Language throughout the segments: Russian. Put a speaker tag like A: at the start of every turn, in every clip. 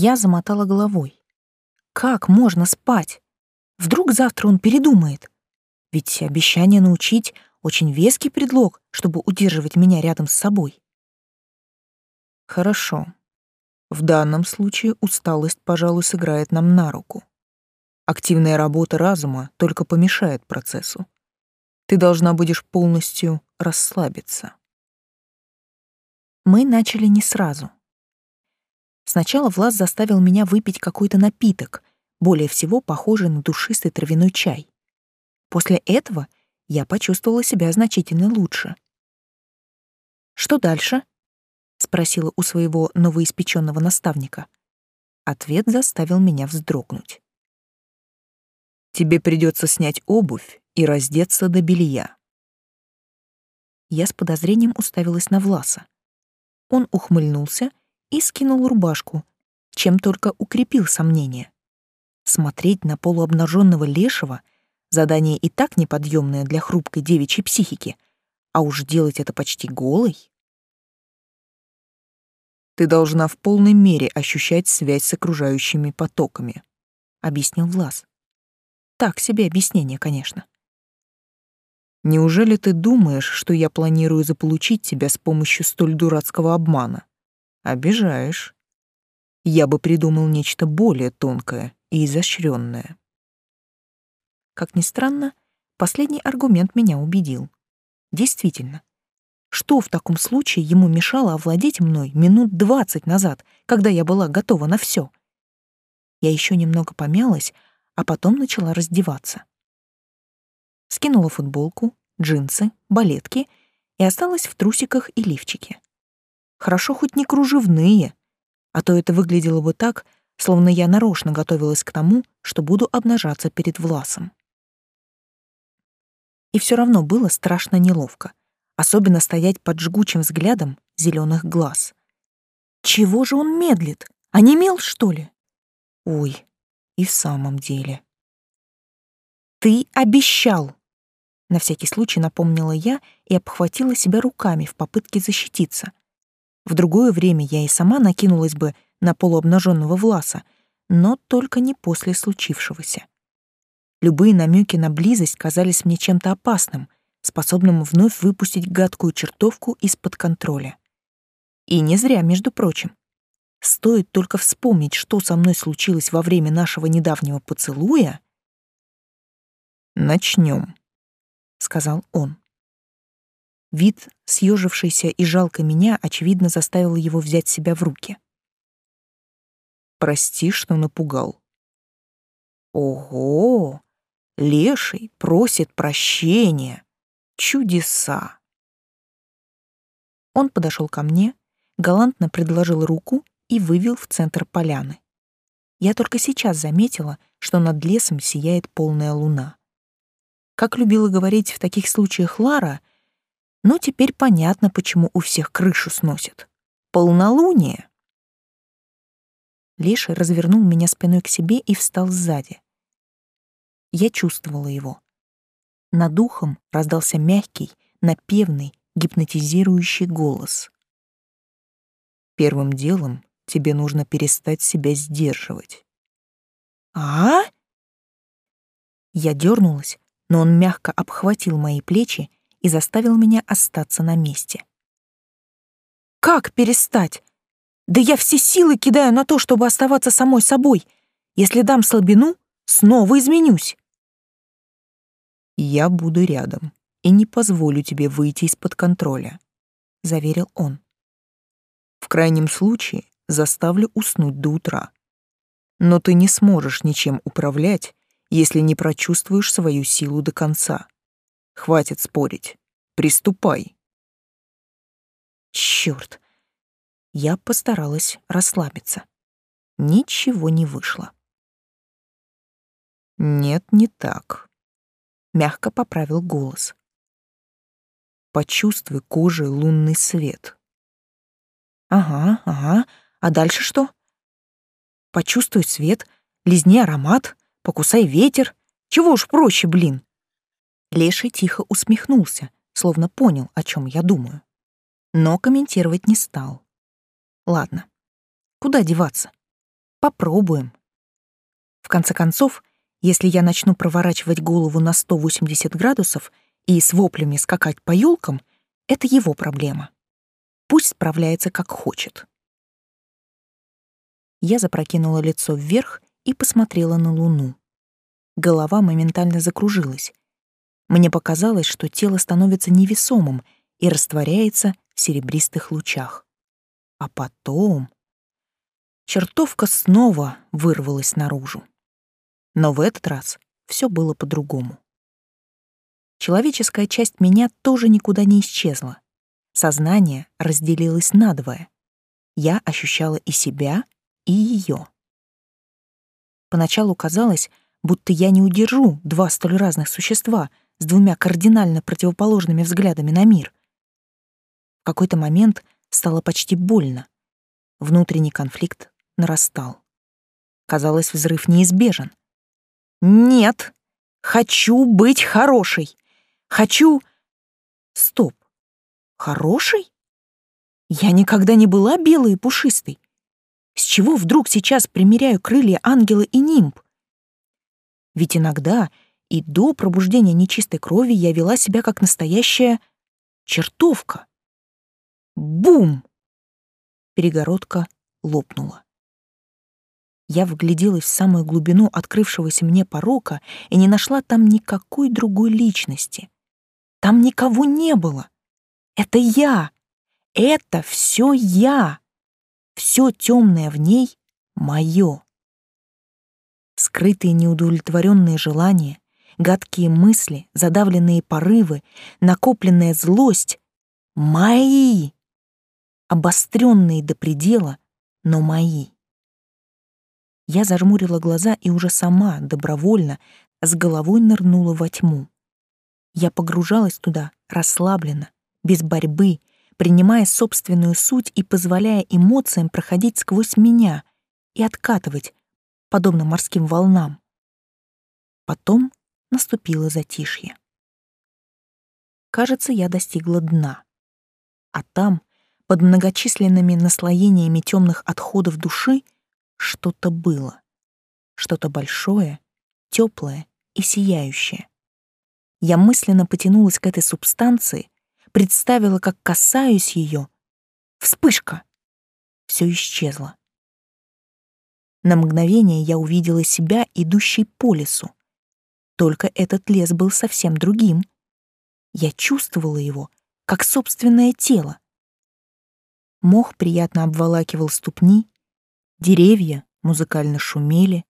A: Я замотала головой. Как можно спать? Вдруг завтра он передумает? Ведь обещание научить — очень веский предлог, чтобы удерживать меня рядом с собой.
B: Хорошо. В данном случае усталость, пожалуй, сыграет нам на руку. Активная работа разума только помешает процессу. Ты должна будешь полностью расслабиться.
A: Мы начали не сразу. Сначала Влас заставил меня выпить какой-то напиток, более всего похожий на душистый травяной чай. После этого я почувствовала себя значительно лучше. «Что дальше?» — спросила у своего новоиспеченного наставника. Ответ заставил меня вздрогнуть.
B: «Тебе придется снять обувь и раздеться до белья».
A: Я с подозрением уставилась на Власа. Он ухмыльнулся и скинул рубашку, чем только укрепил сомнение. Смотреть на полуобнаженного лешего — задание и так неподъемное для хрупкой девичьей психики, а уж делать это почти голой.
B: Ты должна в полной мере ощущать связь с окружающими потоками, — объяснил Влас.
A: Так себе объяснение, конечно.
B: Неужели ты думаешь, что я планирую заполучить тебя с помощью столь дурацкого обмана? Обижаешь. Я бы придумал нечто более тонкое и изощренное.
A: Как ни странно, последний аргумент меня убедил. Действительно, что в таком случае ему мешало овладеть мной минут двадцать назад, когда я была готова на все? Я еще немного помялась, а потом начала раздеваться. Скинула футболку, джинсы, балетки и осталась в трусиках и лифчике. Хорошо хоть не кружевные, а то это выглядело бы так, словно я нарочно готовилась к тому, что буду обнажаться перед Власом. И все равно было страшно неловко, особенно стоять под жгучим взглядом зеленых глаз. Чего же он медлит? Онемел, что ли? Ой, и в самом деле. «Ты обещал!» На всякий случай напомнила я и обхватила себя руками в попытке защититься. В другое время я и сама накинулась бы на полуобнаженного Власа, но только не после случившегося. Любые намеки на близость казались мне чем-то опасным, способным вновь выпустить гадкую чертовку из-под контроля. И не зря, между прочим. Стоит только вспомнить, что со мной случилось во время нашего недавнего поцелуя.
B: «Начнем», — сказал он.
A: Вид, съежившийся и жалко меня, очевидно заставил его взять себя в руки.
B: «Прости, что напугал».
A: «Ого! Леший просит прощения! Чудеса!» Он подошел ко мне, галантно предложил руку и вывел в центр поляны. Я только сейчас заметила, что над лесом сияет полная луна. Как любила говорить в таких случаях Лара, ну теперь понятно, почему у всех крышу сносит. Полнолуние. Леша развернул меня спиной к себе и встал сзади. Я чувствовала его. Над духом раздался мягкий, напевный, гипнотизирующий голос.
B: Первым делом тебе нужно перестать себя сдерживать.
A: А? Я дернулась, но он мягко обхватил мои плечи и заставил меня остаться на месте. Как перестать? Да я все силы кидаю на то, чтобы оставаться самой собой. Если дам слабину, снова изменюсь.
B: Я буду рядом и не позволю тебе выйти из-под контроля, заверил он. В крайнем случае заставлю уснуть до утра. Но ты не сможешь ничем управлять, если не прочувствуешь свою силу до конца. Хватит спорить. Приступай.
A: Чёрт. Я постаралась расслабиться. Ничего не вышло.
B: Нет, не так.
A: Мягко поправил голос.
B: Почувствуй кожей лунный свет.
A: Ага, ага. А дальше что? Почувствуй свет, лизни аромат, покусай ветер. Чего уж проще, блин. Леший тихо усмехнулся, словно понял, о чем я думаю. Но комментировать не стал. Ладно, куда деваться? Попробуем. В конце концов, если я начну проворачивать голову на 180 градусов и с воплями скакать по юлкам, это его проблема. Пусть справляется как хочет. Я запрокинула лицо вверх и посмотрела на луну. Голова моментально закружилась. Мне показалось, что тело становится невесомым и растворяется в серебристых лучах. А потом... Чертовка снова вырвалась наружу. Но в этот раз все было по-другому. Человеческая часть меня тоже никуда не исчезла. Сознание разделилось надвое. Я ощущала и себя, и ее. Поначалу казалось, будто я не удержу два столь разных существа с двумя кардинально противоположными взглядами на мир. В какой-то момент стало почти больно. Внутренний конфликт нарастал. Казалось, взрыв неизбежен. «Нет! Хочу быть хорошей! Хочу...» «Стоп! Хорошей? Я никогда не была белой и пушистой. С чего вдруг сейчас примеряю крылья ангела и нимб? Ведь иногда и до пробуждения нечистой крови я вела себя как настоящая чертовка. Бум! Перегородка лопнула. Я вгляделась в самую глубину открывшегося мне порока и не нашла там никакой другой личности. Там никого не было. Это я. Это все я. Все темное в ней — мое. Скрытые неудовлетворенные желания, гадкие мысли, задавленные порывы, накопленная злость — мои. Обостренные до предела, но мои. Я зажмурила глаза и уже сама, добровольно, с головой нырнула во тьму. Я погружалась туда расслабленно, без борьбы, принимая собственную суть и позволяя эмоциям проходить сквозь меня и откатывать, подобно морским волнам. Потом наступило затишье. Кажется, я достигла дна. А там, под многочисленными наслоениями темных отходов души, что-то было. Что-то большое, теплое и сияющее. Я мысленно потянулась к этой субстанции, представила, как касаюсь ее. Вспышка! Все исчезло. На мгновение я увидела себя, идущей по лесу. Только этот лес был совсем другим. Я чувствовала его, как собственное тело. Мох приятно обволакивал ступни, деревья музыкально шумели,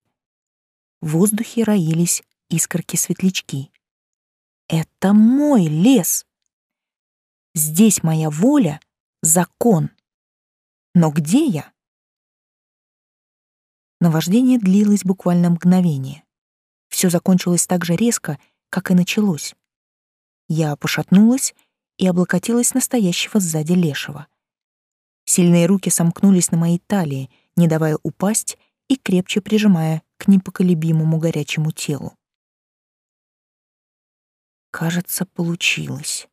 A: в воздухе роились искорки-светлячки. Это мой лес. Здесь моя воля — закон. Но где я? Наваждение длилось буквально мгновение. Все закончилось так же резко, как и началось. Я пошатнулась и облокотилась настоящего сзади лешего. Сильные руки сомкнулись на моей талии, не давая упасть и крепче прижимая к непоколебимому горячему телу. Кажется, получилось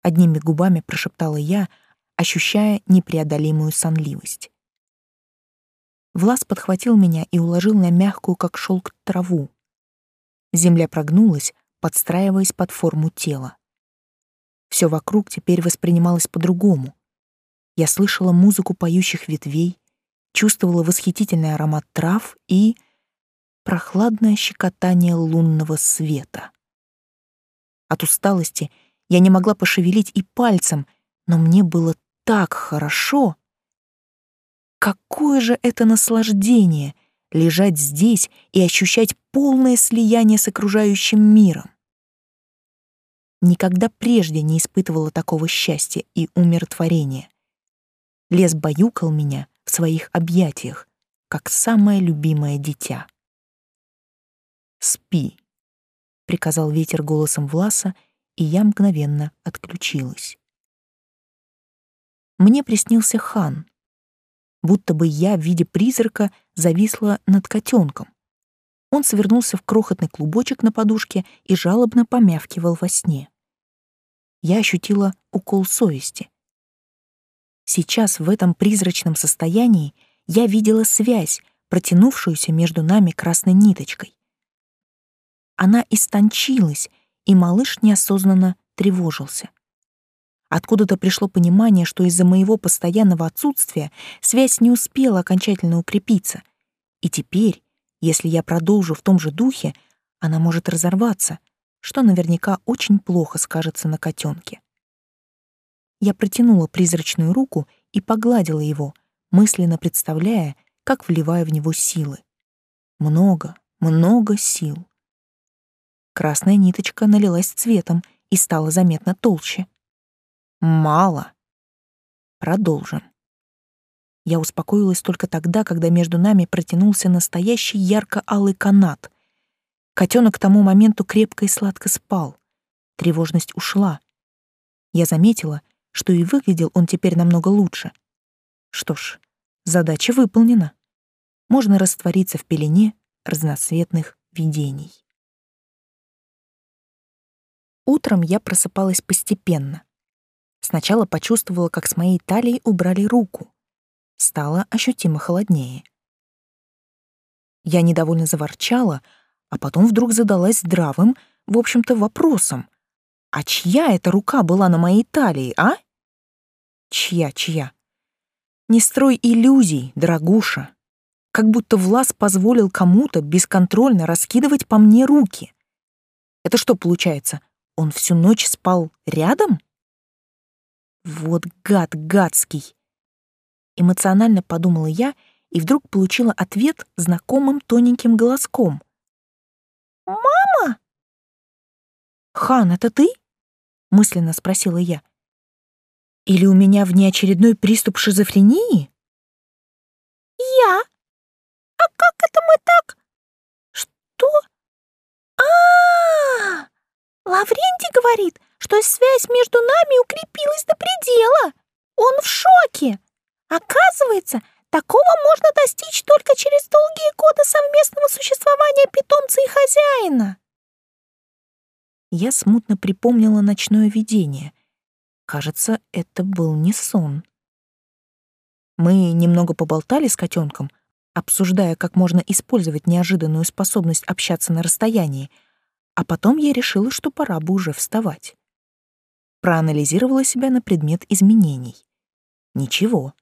A: одними губами прошептала я, ощущая непреодолимую сонливость. Влас подхватил меня и уложил на мягкую, как шелк, траву. Земля прогнулась, подстраиваясь под форму тела. Все вокруг теперь воспринималось по-другому. Я слышала музыку поющих ветвей, чувствовала восхитительный аромат трав и прохладное щекотание лунного света. От усталости — я не могла пошевелить и пальцем, но мне было так хорошо. Какое же это наслаждение — лежать здесь и ощущать полное слияние с окружающим миром. Никогда прежде не испытывала такого счастья и умиротворения. Лес баюкал меня в своих объятиях, как самое любимое дитя. «Спи», — приказал ветер голосом Власа, и я мгновенно отключилась. Мне приснился хан, будто бы я в виде призрака зависла над котенком. Он свернулся в крохотный клубочек на подушке и жалобно помявкивал во сне. Я ощутила укол совести. Сейчас в этом призрачном состоянии я видела связь, протянувшуюся между нами красной ниточкой. Она истончилась, и малыш неосознанно тревожился. Откуда-то пришло понимание, что из-за моего постоянного отсутствия связь не успела окончательно укрепиться. И теперь, если я продолжу в том же духе, она может разорваться, что наверняка очень плохо скажется на котенке. Я протянула призрачную руку и погладила его, мысленно представляя, как вливаю в него силы. Много, много сил. Красная ниточка налилась цветом и стала заметно толще. Мало. Продолжим. Я успокоилась только тогда, когда между нами протянулся настоящий ярко-алый канат. Котенок к тому моменту крепко и сладко спал. Тревожность ушла. Я заметила, что и выглядел он теперь намного лучше. Что ж, задача выполнена. Можно раствориться в пелене разноцветных видений. Утром я просыпалась постепенно. Сначала почувствовала, как с моей талии убрали руку. Стало ощутимо холоднее. Я недовольно заворчала, а потом вдруг задалась здравым, в общем-то, вопросом. А чья эта рука была на моей талии, а? Чья, чья? Не строй иллюзий, дорогуша. Как будто Влас позволил кому-то бесконтрольно раскидывать по мне руки. Это что получается? Он всю ночь спал рядом? Вот гад гадский. Эмоционально подумала я и вдруг получила ответ знакомым тоненьким голоском. «Мама!» «Хан, это ты?» — мысленно спросила я. «Или у меня внеочередной приступ шизофрении?» «Я? А как это мы так? Что? А-а-а! Лаврентий говорит, что связь между нами укрепилась до предела. Он в шоке. Оказывается, такого можно достичь только через долгие годы совместного существования питомца и хозяина. Я смутно припомнила ночное видение. Кажется, это был не сон. Мы немного поболтали с котенком, обсуждая, как можно использовать неожиданную способность общаться на расстоянии, а потом я решила, что пора бы уже вставать. Проанализировала себя на предмет изменений. Ничего.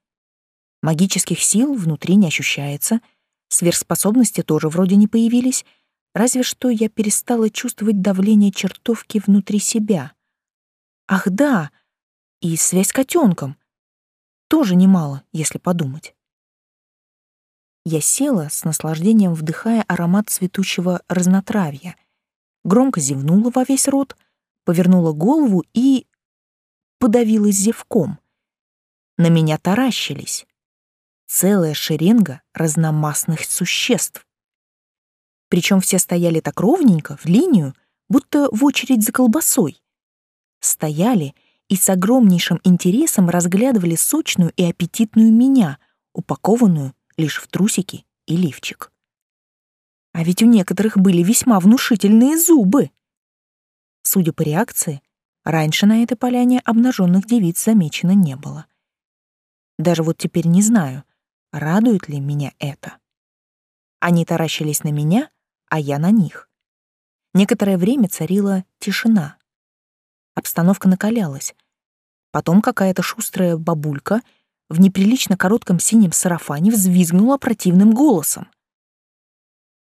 A: Магических сил внутри не ощущается, сверхспособности тоже вроде не появились, разве что я перестала чувствовать давление чертовки внутри себя. Ах да, и связь с котенком. Тоже немало, если подумать. Я села с наслаждением, вдыхая аромат цветущего разнотравья, громко зевнула во весь рот, повернула голову и подавилась зевком. На меня таращились целая шеренга разномастных существ. Причем все стояли так ровненько, в линию, будто в очередь за колбасой. Стояли и с огромнейшим интересом разглядывали сочную и аппетитную меня, упакованную лишь в трусики и лифчик. А ведь у некоторых были весьма внушительные зубы. Судя по реакции, раньше на этой поляне обнаженных девиц замечено не было. Даже вот теперь не знаю, Радует ли меня это? Они таращились на меня, а я на них. Некоторое время царила тишина. Обстановка накалялась. Потом какая-то шустрая бабулька в неприлично коротком синем сарафане взвизгнула противным голосом.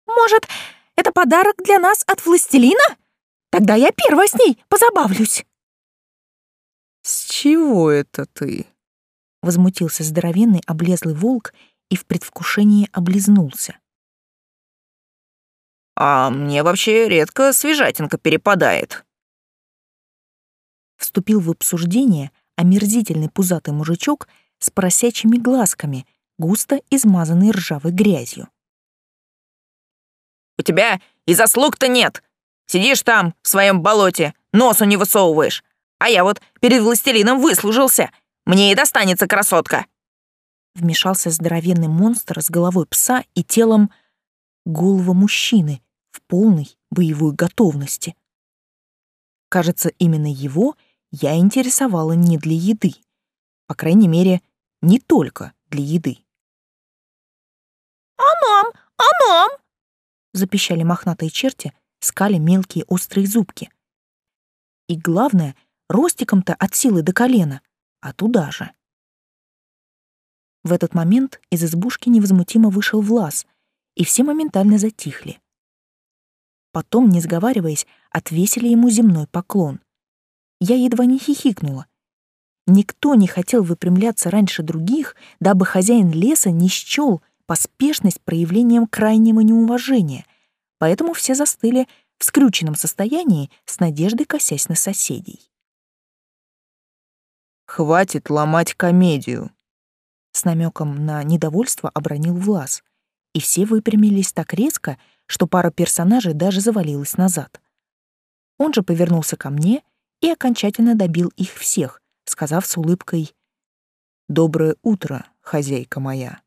A: «Может, это подарок для нас от властелина? Тогда я первая с ней позабавлюсь!»
B: «С чего это ты?»
A: Возмутился здоровенный облезлый волк и в предвкушении облизнулся.
B: «А мне вообще редко свежатинка перепадает».
A: Вступил в обсуждение омерзительный пузатый мужичок с поросячьими глазками, густо измазанный ржавой грязью.
B: «У тебя и заслуг-то нет. Сидишь там, в своем болоте, носу не высовываешь. А я вот перед властелином выслужился. Мне и достанется красотка!»
A: Вмешался здоровенный монстр с головой пса и телом голого мужчины в полной боевой готовности. Кажется, именно его я интересовала не для еды. По крайней мере, не только для еды.
C: «А
A: «А нам? А нам?» — запищали мохнатые черти, скали мелкие острые зубки. И главное, ростиком-то от силы до колена, а туда же. В этот момент из избушки невозмутимо вышел Влас, и все моментально затихли. Потом, не сговариваясь, отвесили ему земной поклон. Я едва не хихикнула. Никто не хотел выпрямляться раньше других, дабы хозяин леса не счёл поспешность проявлением крайнего неуважения, поэтому все застыли в скрюченном состоянии с надеждой косясь на соседей.
B: «Хватит ломать комедию», —
A: с намеком на недовольство обронил Влас, и все выпрямились так резко, что пара персонажей даже завалилась назад. Он же повернулся ко мне и окончательно добил их всех, сказав с улыбкой «Доброе утро, хозяйка моя».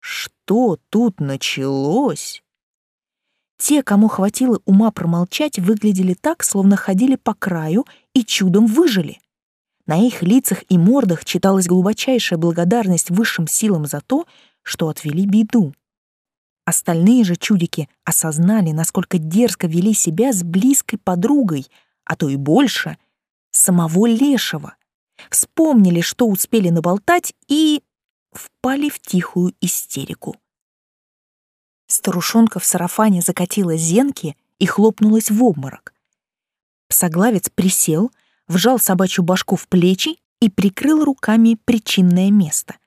A: Что тут началось? Те, кому хватило ума промолчать, выглядели так, словно ходили по краю и чудом выжили. На их лицах и мордах читалась глубочайшая благодарность высшим силам за то, что отвели беду. Остальные же чудики осознали, насколько дерзко вели себя с близкой подругой, а то и больше, самого Лешего. Вспомнили, что успели наболтать, и впали в тихую истерику. Старушонка в сарафане закатила зенки и хлопнулась в обморок. Псоглавец присел, вжал собачью башку в плечи и прикрыл руками причинное место —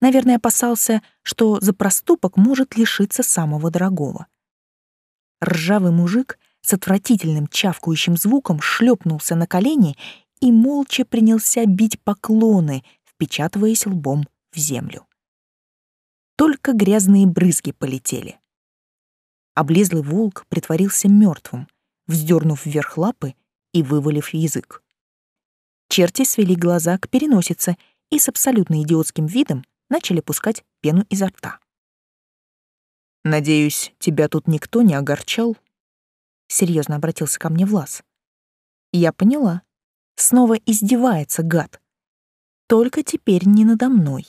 A: Наверное, опасался, что за проступок может лишиться самого дорогого. Ржавый мужик с отвратительным чавкающим звуком шлепнулся на колени и молча принялся бить поклоны, впечатываясь лбом в землю. Только грязные брызги полетели. Облезлый волк притворился мертвым, вздернув вверх лапы и вывалив язык. Черти свели глаза к переносице и с абсолютно идиотским видом начали пускать пену изо рта.
B: «Надеюсь, тебя тут никто не огорчал?»
A: Серьезно обратился ко мне Влас. Я поняла. Снова издевается гад. Только теперь не надо мной.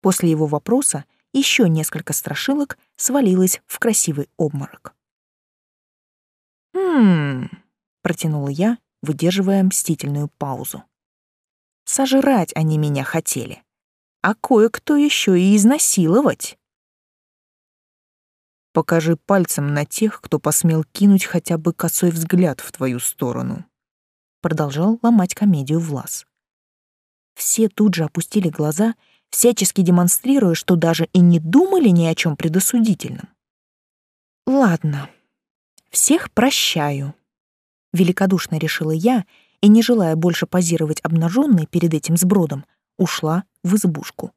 A: После его вопроса еще несколько страшилок свалилось в красивый обморок.
B: «Хм...»
A: — протянула я, выдерживая мстительную паузу. Сожрать они меня хотели а кое-кто еще и изнасиловать.
B: Покажи пальцем на тех, кто посмел кинуть хотя бы косой взгляд в твою сторону.
A: Продолжал ломать комедию Влас. Все тут же опустили глаза, всячески демонстрируя, что даже и не думали ни о чем предосудительном. Ладно, всех прощаю, великодушно решила я и, не желая больше позировать обнаженной перед этим сбродом, ушла в избушку.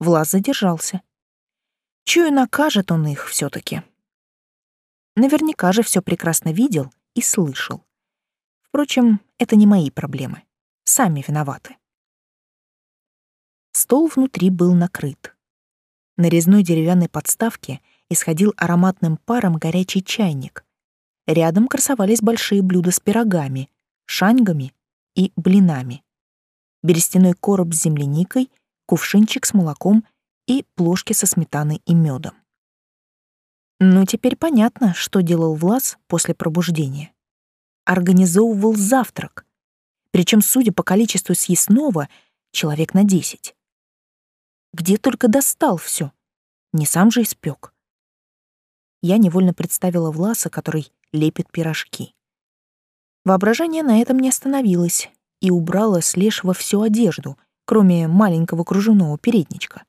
A: Влас задержался. Чую, накажет он их все таки Наверняка же все прекрасно видел и слышал. Впрочем, это не мои проблемы. Сами виноваты. Стол внутри был накрыт. На резной деревянной подставке исходил ароматным паром горячий чайник. Рядом красовались большие блюда с пирогами, шаньгами и блинами берестяной короб с земляникой, кувшинчик с молоком и плошки со сметаной и медом. Ну, теперь понятно, что делал Влас после пробуждения. Организовывал завтрак, причем, судя по количеству съестного, человек на десять. Где только достал все, не сам же испек. Я невольно представила Власа, который лепит пирожки. Воображение на этом не остановилось, и убрала с лешего всю одежду, кроме маленького кружевного передничка.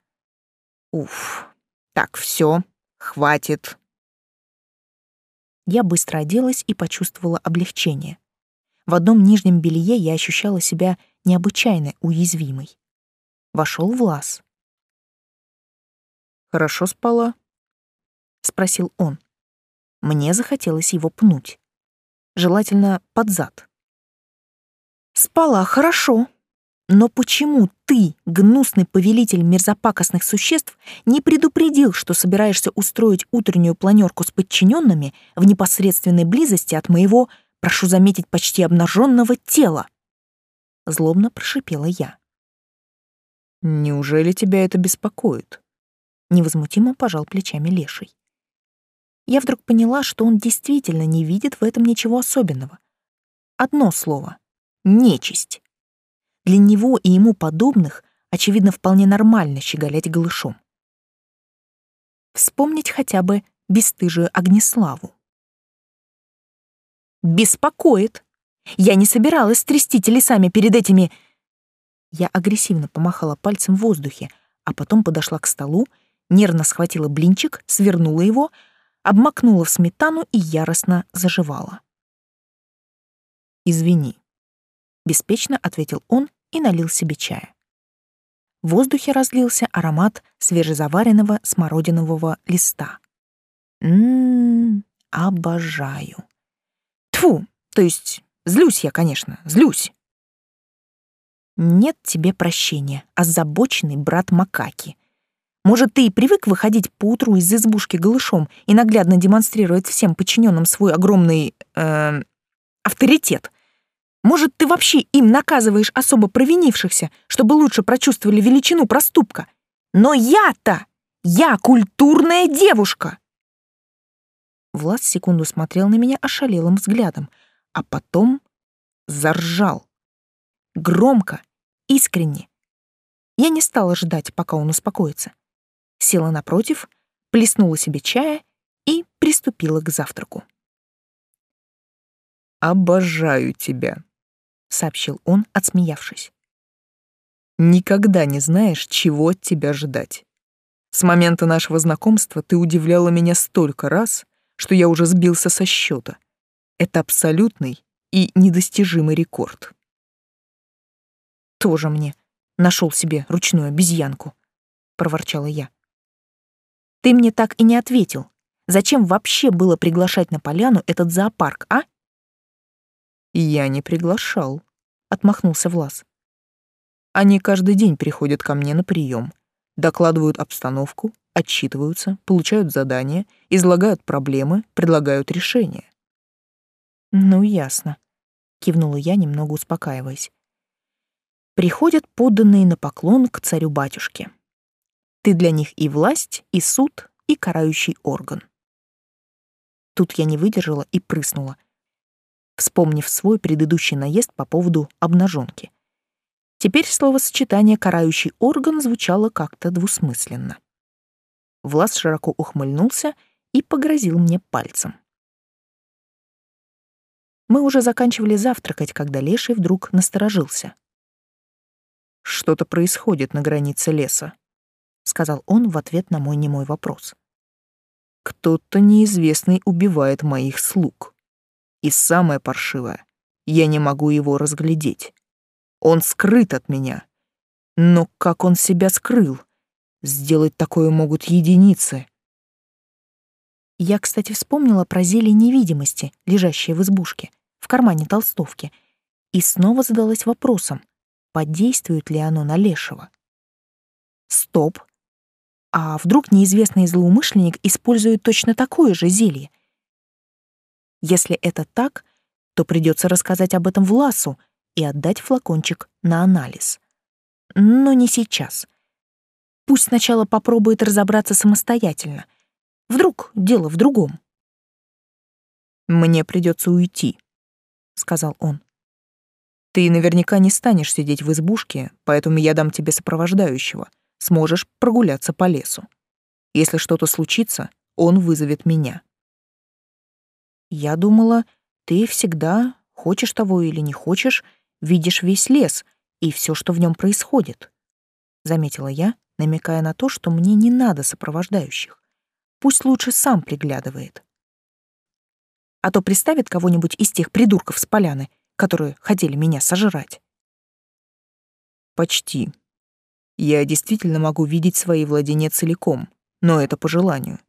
A: Уф, так все, хватит. Я быстро оделась и почувствовала облегчение. В одном нижнем белье я ощущала себя необычайно уязвимой. Вошел Влас.
B: «Хорошо спала?»
A: — спросил он. Мне захотелось его пнуть. Желательно под зад. Спала хорошо. Но почему ты, гнусный повелитель мерзопакостных существ, не предупредил, что собираешься устроить утреннюю планерку с подчиненными в непосредственной близости от моего, прошу заметить, почти обнаженного тела? Злобно прошипела я.
B: Неужели тебя это беспокоит?
A: невозмутимо пожал плечами леший. Я вдруг поняла, что он действительно не видит в этом ничего особенного. Одно слово — нечисть. Для него и ему подобных, очевидно, вполне нормально щеголять голышом. Вспомнить хотя бы бесстыжую Огнеславу. «Беспокоит. Я не собиралась трясти телесами перед этими...» Я агрессивно помахала пальцем в воздухе, а потом подошла к столу, нервно схватила блинчик, свернула его, обмакнула в сметану и яростно заживала.
B: «Извини», —
A: беспечно ответил он и налил себе чая. В воздухе разлился аромат свежезаваренного смородинового листа. Ммм, обожаю. Тфу, то есть злюсь я, конечно, злюсь. Нет тебе прощения, озабоченный брат Макаки. Может, ты и привык выходить поутру из избушки голышом и наглядно демонстрировать всем подчиненным свой огромный... Э, авторитет. Может, ты вообще им наказываешь особо провинившихся, чтобы лучше прочувствовали величину проступка. Но я-то! Я культурная девушка!» Влад секунду смотрел на меня ошалелым взглядом, а потом заржал. Громко, искренне. Я не стала ждать, пока он успокоится. Села напротив, плеснула себе чая и приступила к завтраку.
B: «Обожаю тебя», — сообщил он, отсмеявшись. «Никогда не знаешь, чего от тебя ждать. С момента нашего знакомства ты удивляла меня столько раз, что я уже сбился со счета. Это абсолютный и недостижимый рекорд».
A: «Тоже мне нашел себе ручную обезьянку», — проворчала я. «Ты мне так и не ответил. Зачем вообще было приглашать на поляну этот зоопарк, а?»
B: «Я не приглашал», — отмахнулся Влас. «Они каждый день приходят ко мне на прием, докладывают обстановку, отчитываются, получают задания, излагают проблемы, предлагают решения».
A: «Ну, ясно», — кивнула я, немного успокаиваясь. «Приходят подданные на поклон к царю-батюшке. Ты для них и власть, и суд, и карающий орган». Тут я не выдержала и прыснула, вспомнив свой предыдущий наезд по поводу обнаженки. Теперь словосочетание «карающий орган» звучало как-то двусмысленно. Влас широко ухмыльнулся и погрозил мне пальцем. Мы уже заканчивали завтракать, когда Леший вдруг насторожился.
B: «Что-то происходит на границе леса», — сказал он в ответ на мой немой вопрос. «Кто-то неизвестный убивает моих слуг». И самое паршивое, я не могу его разглядеть. Он скрыт от меня. Но как он себя скрыл? Сделать такое могут единицы.
A: Я, кстати, вспомнила про зелье невидимости, лежащее в избушке, в кармане толстовки, и снова задалась вопросом, подействует ли оно на Лешего. Стоп. А вдруг неизвестный злоумышленник использует точно такое же зелье — если это так, то придется рассказать об этом Власу и отдать флакончик на анализ. Но не сейчас. Пусть сначала попробует разобраться самостоятельно. Вдруг дело в другом.
B: «Мне придется уйти», — сказал он. «Ты наверняка не станешь сидеть в избушке, поэтому я дам тебе сопровождающего. Сможешь прогуляться по лесу. Если что-то случится, он вызовет меня.
A: Я думала, ты всегда, хочешь того или не хочешь, видишь весь лес и все, что в нем происходит. Заметила я, намекая на то, что мне не надо сопровождающих. Пусть лучше сам приглядывает. А то приставит кого-нибудь из тех придурков с поляны, которые хотели меня сожрать.
B: Почти. Я действительно могу видеть свои владения целиком, но это по желанию.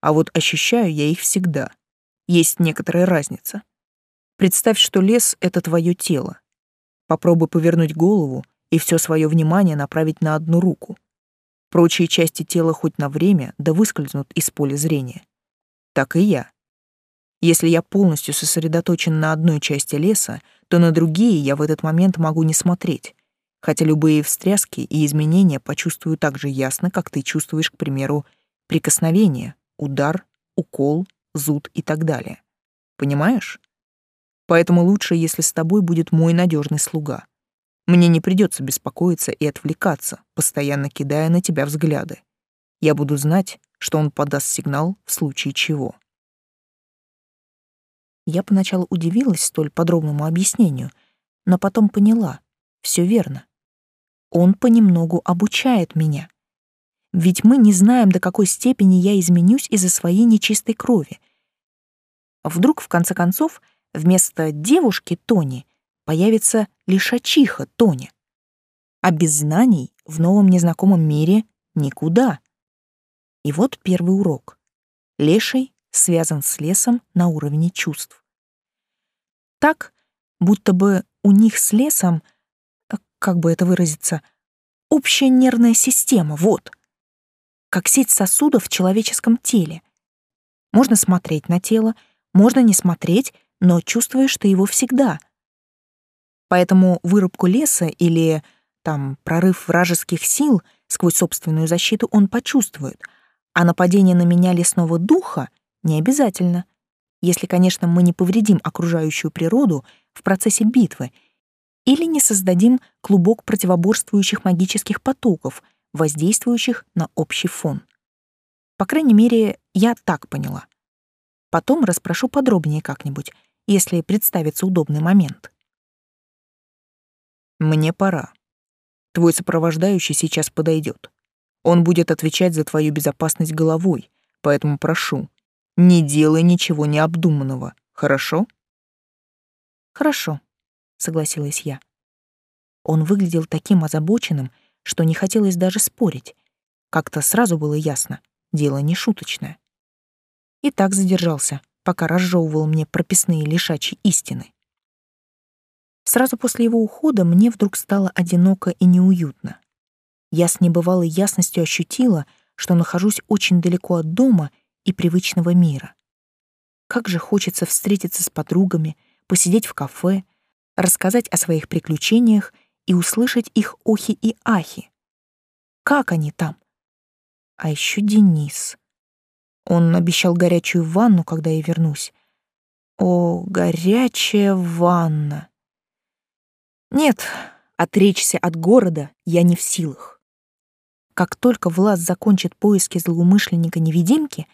B: А вот ощущаю я их всегда — есть некоторая разница. Представь, что лес — это твое тело. Попробуй повернуть голову и все свое внимание направить на одну руку. Прочие части тела хоть на время да выскользнут из поля зрения. Так и я. Если я полностью сосредоточен на одной части леса, то на другие я в этот момент могу не смотреть. Хотя любые встряски и изменения почувствую так же ясно, как ты чувствуешь, к примеру, прикосновение, удар, укол, зуд и так далее. Понимаешь? Поэтому лучше, если с тобой будет мой надежный слуга. Мне не придется беспокоиться и отвлекаться, постоянно кидая на тебя взгляды. Я буду знать, что он подаст сигнал в случае чего.
A: Я поначалу удивилась столь подробному объяснению, но потом поняла, все верно. Он понемногу обучает меня. Ведь мы не знаем, до какой степени я изменюсь из-за своей нечистой крови. Вдруг, в конце концов, вместо девушки Тони появится лишачиха Тоня. А без знаний в новом незнакомом мире никуда. И вот первый урок. Леший связан с лесом на уровне чувств. Так, будто бы у них с лесом, как бы это выразиться, общая нервная система, вот. Как сеть сосудов в человеческом теле. Можно смотреть на тело, можно не смотреть, но чувствуешь ты его всегда. Поэтому вырубку леса или там прорыв вражеских сил сквозь собственную защиту он почувствует, а нападение на меня лесного духа не обязательно, если, конечно, мы не повредим окружающую природу в процессе битвы или не создадим клубок противоборствующих магических потоков, воздействующих на общий фон. По крайней мере, я так поняла. Потом расспрошу подробнее как-нибудь, если представится удобный момент.
B: Мне пора. Твой сопровождающий сейчас подойдет. Он будет отвечать за твою безопасность головой, поэтому прошу, не делай ничего необдуманного, хорошо?
A: Хорошо, согласилась я. Он выглядел таким озабоченным, что не хотелось даже спорить. Как-то сразу было ясно, дело не шуточное. И так задержался, пока разжевывал мне прописные лишачьи истины. Сразу после его ухода мне вдруг стало одиноко и неуютно. Я с небывалой ясностью ощутила, что нахожусь очень далеко от дома и привычного мира. Как же хочется встретиться с подругами, посидеть в кафе, рассказать о своих приключениях и услышать их охи и ахи. Как они там? А еще Денис. Он обещал горячую ванну, когда я вернусь. О, горячая ванна! Нет, отречься от города я не в силах. Как только Влас закончит поиски злоумышленника-невидимки,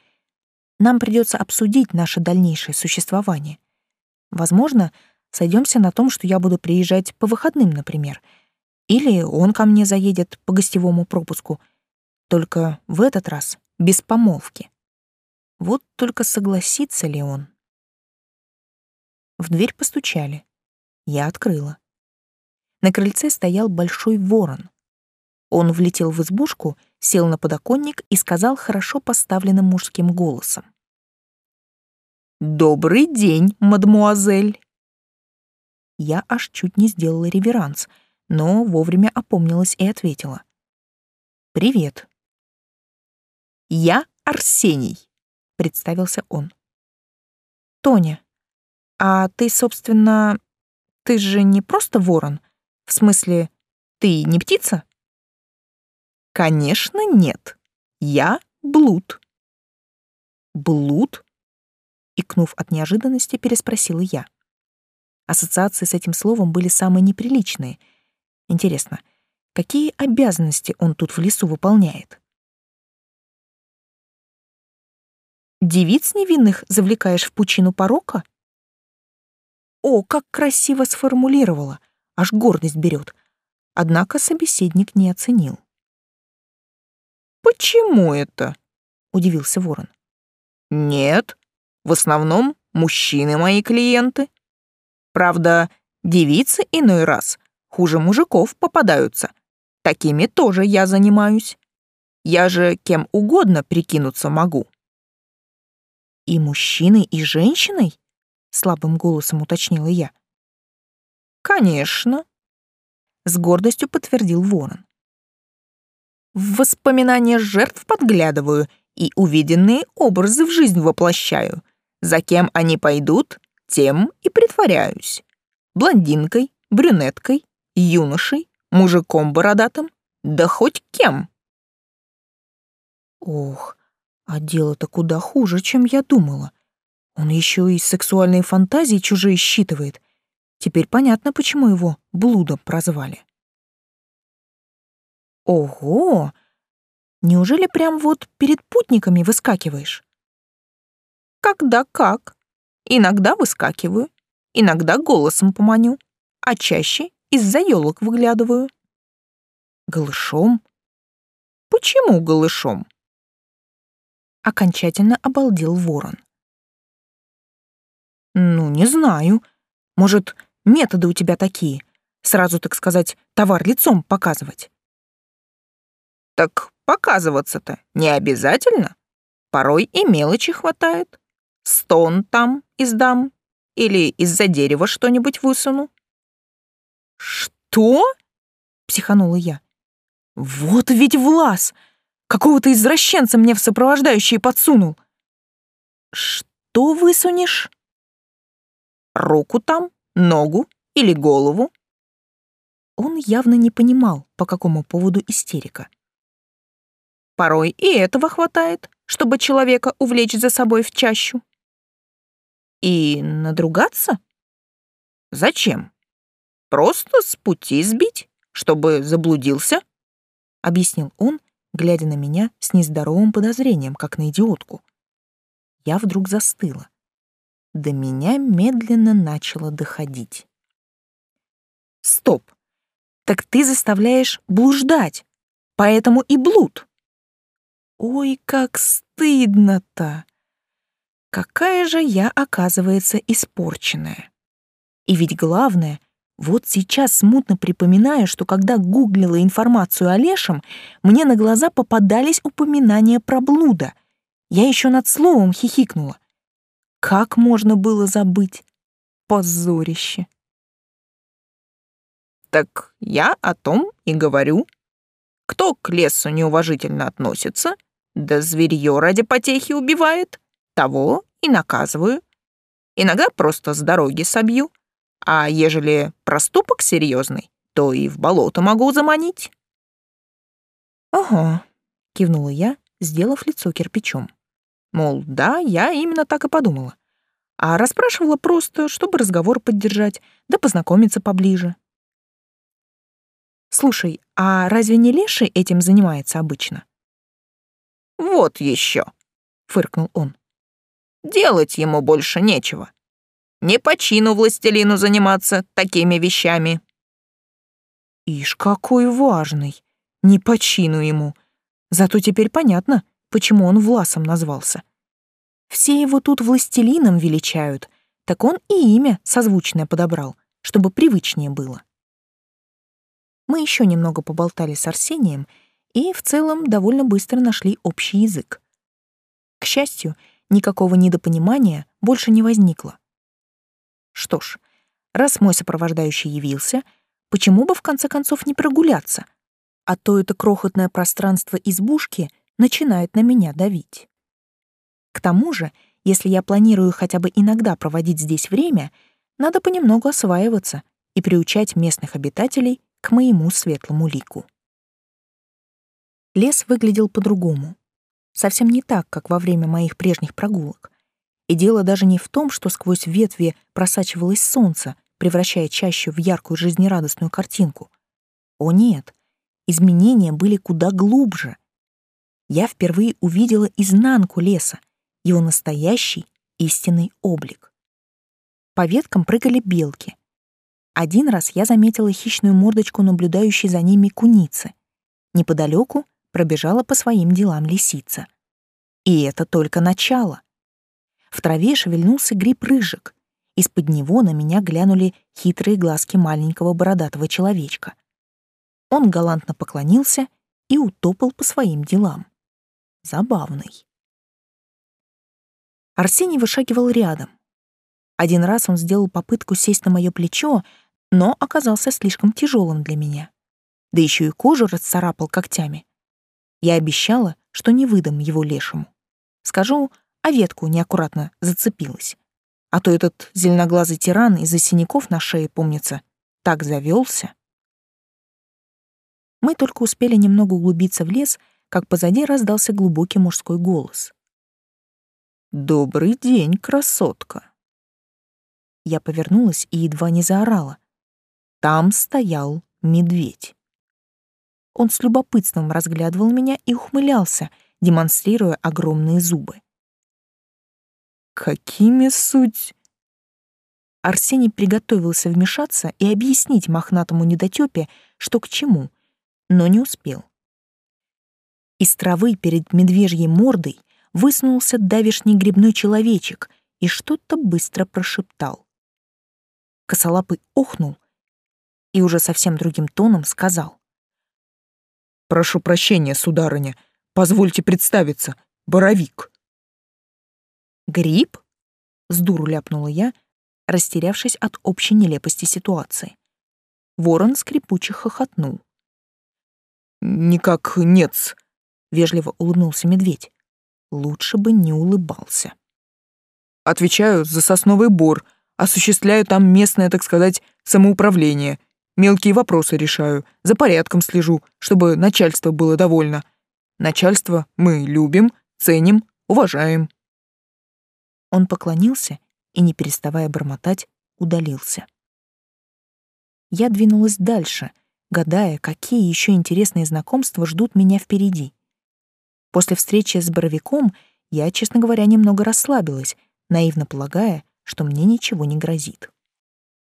A: нам придется обсудить наше дальнейшее существование. Возможно, сойдемся на том, что я буду приезжать по выходным, например, или он ко мне заедет по гостевому пропуску, только в этот раз без помолвки. Вот только согласится ли он? В дверь постучали. Я открыла. На крыльце стоял большой ворон. Он влетел в избушку, сел на подоконник и сказал хорошо поставленным мужским голосом. «Добрый день, мадмуазель!» Я аж чуть не сделала реверанс, но вовремя опомнилась и ответила. «Привет». «Я Арсений», — представился он. «Тоня, а ты, собственно, ты же не просто ворон? В смысле, ты не птица?» «Конечно, нет. Я блуд». «Блуд?» Икнув от неожиданности, переспросила я. Ассоциации с этим словом были самые неприличные. Интересно, какие обязанности он тут в лесу выполняет? Девиц невинных завлекаешь в пучину порока? О, как красиво сформулировала, аж гордость берет. Однако собеседник не оценил.
B: «Почему это?» — удивился ворон.
A: «Нет, в основном мужчины мои клиенты. Правда, девицы иной раз хуже мужиков попадаются. Такими тоже я занимаюсь. Я же кем угодно прикинуться могу». «И мужчиной, и женщиной?» — слабым голосом уточнила я.
B: «Конечно», — с гордостью подтвердил ворон.
A: В воспоминания жертв подглядываю и увиденные образы в жизнь воплощаю. За кем они пойдут, тем и притворяюсь. Блондинкой, брюнеткой, юношей, мужиком бородатым, да хоть кем.
B: Ох, а дело-то куда хуже, чем я думала. Он еще и сексуальные фантазии чужие считывает. Теперь понятно, почему его блудом прозвали. Ого! Неужели прям вот перед путниками выскакиваешь?
A: Когда как. Иногда выскакиваю, иногда голосом поманю, а чаще из-за елок выглядываю.
B: Голышом?
A: Почему голышом?
B: Окончательно обалдел ворон.
A: Ну, не знаю. Может, методы у тебя такие? Сразу, так сказать, товар лицом показывать. Так показываться-то не обязательно. Порой и мелочи хватает. Стон там издам или из-за дерева что-нибудь высуну.
B: Что? психанула я. Вот ведь Влас! Какого-то извращенца мне в сопровождающие подсунул. Что высунешь?
A: Руку там, ногу или голову?
B: Он явно не понимал, по какому поводу истерика.
A: Порой и этого хватает, чтобы человека увлечь за собой в чащу. И надругаться? Зачем? Просто с пути сбить, чтобы заблудился, объяснил он, глядя на меня с нездоровым подозрением, как на идиотку. Я вдруг застыла. До меня медленно начало доходить. Стоп. Так ты заставляешь блуждать, поэтому и блуд. Ой, как стыдно-то! Какая же я, оказывается, испорченная. И ведь главное, вот сейчас смутно припоминаю, что когда гуглила информацию о Лешем, мне на глаза попадались упоминания про блуда. Я еще над словом хихикнула. Как можно было забыть? Позорище. Так я о том и говорю. Кто к лесу неуважительно относится, да зверье ради потехи убивает, того и наказываю. Иногда просто с дороги собью, а ежели проступок серьезный, то и в болото могу заманить.
B: «Ага», — кивнула я, сделав лицо кирпичом.
A: Мол, да, я именно так и подумала. А расспрашивала просто, чтобы разговор поддержать, да познакомиться поближе.
B: «Слушай, а разве не Леший этим занимается обычно?»
A: «Вот еще», — фыркнул он. «Делать ему больше нечего. Не по чину властелину заниматься такими вещами».
B: «Ишь, какой важный! Не по чину ему. Зато теперь понятно, почему он Власом назвался. Все его тут властелином величают, так он и имя созвучное подобрал, чтобы привычнее было». Мы еще немного поболтали с Арсением, и в целом довольно быстро нашли общий язык. К счастью, никакого недопонимания больше не возникло. Что ж, раз мой сопровождающий явился, почему бы в конце концов не прогуляться? А то это крохотное пространство избушки начинает на меня давить. К тому же, если я планирую хотя бы иногда проводить здесь время, надо понемногу осваиваться и приучать местных обитателей к моему светлому лику. Лес выглядел по-другому. Совсем не так, как во время моих прежних прогулок. И дело даже не в том, что сквозь ветви просачивалось солнце, превращая чащу в яркую жизнерадостную картинку. О нет, изменения были куда глубже. Я впервые увидела изнанку леса, его настоящий истинный облик. По веткам прыгали белки. Один раз я заметила хищную мордочку, наблюдающей за ними куницы. Неподалеку пробежала по своим делам лисица. И это только начало. В траве шевельнулся гриб-рыжик. Из-под него на меня глянули хитрые глазки маленького бородатого человечка. Он галантно поклонился и утопал по своим делам. Забавный. Арсений вышагивал рядом. Один раз он сделал попытку сесть на мое плечо, но оказался слишком тяжелым для меня. Да еще и кожу расцарапал когтями. Я обещала, что не выдам его лешему. Скажу, а ветку неаккуратно зацепилась. А то этот зеленоглазый тиран из-за синяков на шее, помнится, так завелся.
A: Мы только успели немного углубиться в лес, как позади раздался глубокий мужской голос.
B: «Добрый день, красотка!»
A: Я повернулась и едва не заорала. Там стоял медведь. Он с любопытством разглядывал меня и ухмылялся, демонстрируя огромные зубы.
B: «Какими суть...»
A: Арсений приготовился вмешаться и объяснить мохнатому недотёпе, что к чему, но не успел. Из травы перед медвежьей мордой высунулся давишний грибной человечек и что-то быстро прошептал. Косолапый охнул и уже совсем другим тоном сказал.
B: Прошу прощения, сударыня. Позвольте представиться. Боровик.
A: Гриб? Сдуру ляпнула я, растерявшись от общей нелепости ситуации. Ворон скрипуче хохотнул.
B: «Никак нет», — вежливо улыбнулся медведь.
A: Лучше бы не улыбался.
B: «Отвечаю за сосновый бор, осуществляю там местное, так сказать, самоуправление. Мелкие вопросы решаю, за порядком слежу, чтобы начальство было довольно. Начальство мы любим, ценим, уважаем».
A: Он поклонился и, не переставая бормотать, удалился. Я двинулась дальше, гадая, какие еще интересные знакомства ждут меня впереди. После встречи с Боровиком я, честно говоря, немного расслабилась, наивно полагая, что мне ничего не грозит.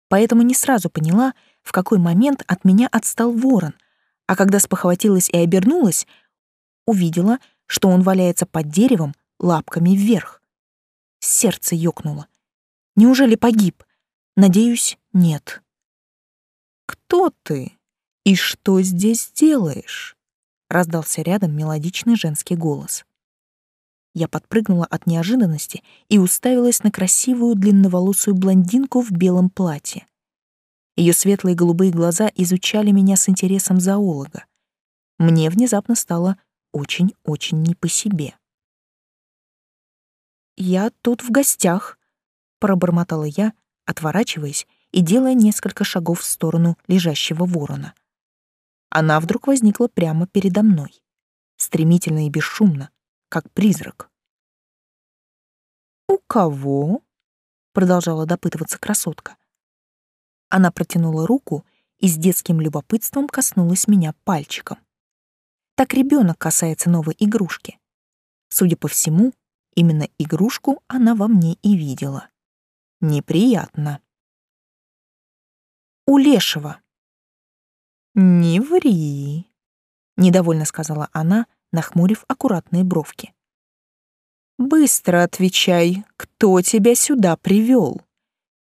A: Поэтому не сразу поняла, в какой момент от меня отстал ворон, а когда спохватилась и обернулась, увидела, что он валяется под деревом лапками вверх. Сердце ёкнуло. Неужели погиб? Надеюсь, нет. «Кто ты? И что здесь делаешь?» — раздался рядом мелодичный женский голос. Я подпрыгнула от неожиданности и уставилась на красивую длинноволосую блондинку в белом платье. Ее светлые голубые глаза изучали меня с интересом зоолога. Мне внезапно стало очень-очень не по себе. «Я тут в гостях», — пробормотала я, отворачиваясь и делая несколько шагов в сторону лежащего ворона. Она вдруг возникла прямо передо мной, стремительно и бесшумно, как призрак. «У кого?» — продолжала допытываться красотка. Она протянула руку и с детским любопытством коснулась меня пальчиком. Так ребенок касается новой игрушки. Судя по всему, именно игрушку она во мне и видела. Неприятно. У Лешего. «Не ври», — недовольно сказала она, нахмурив аккуратные бровки. «Быстро отвечай, кто тебя сюда привел.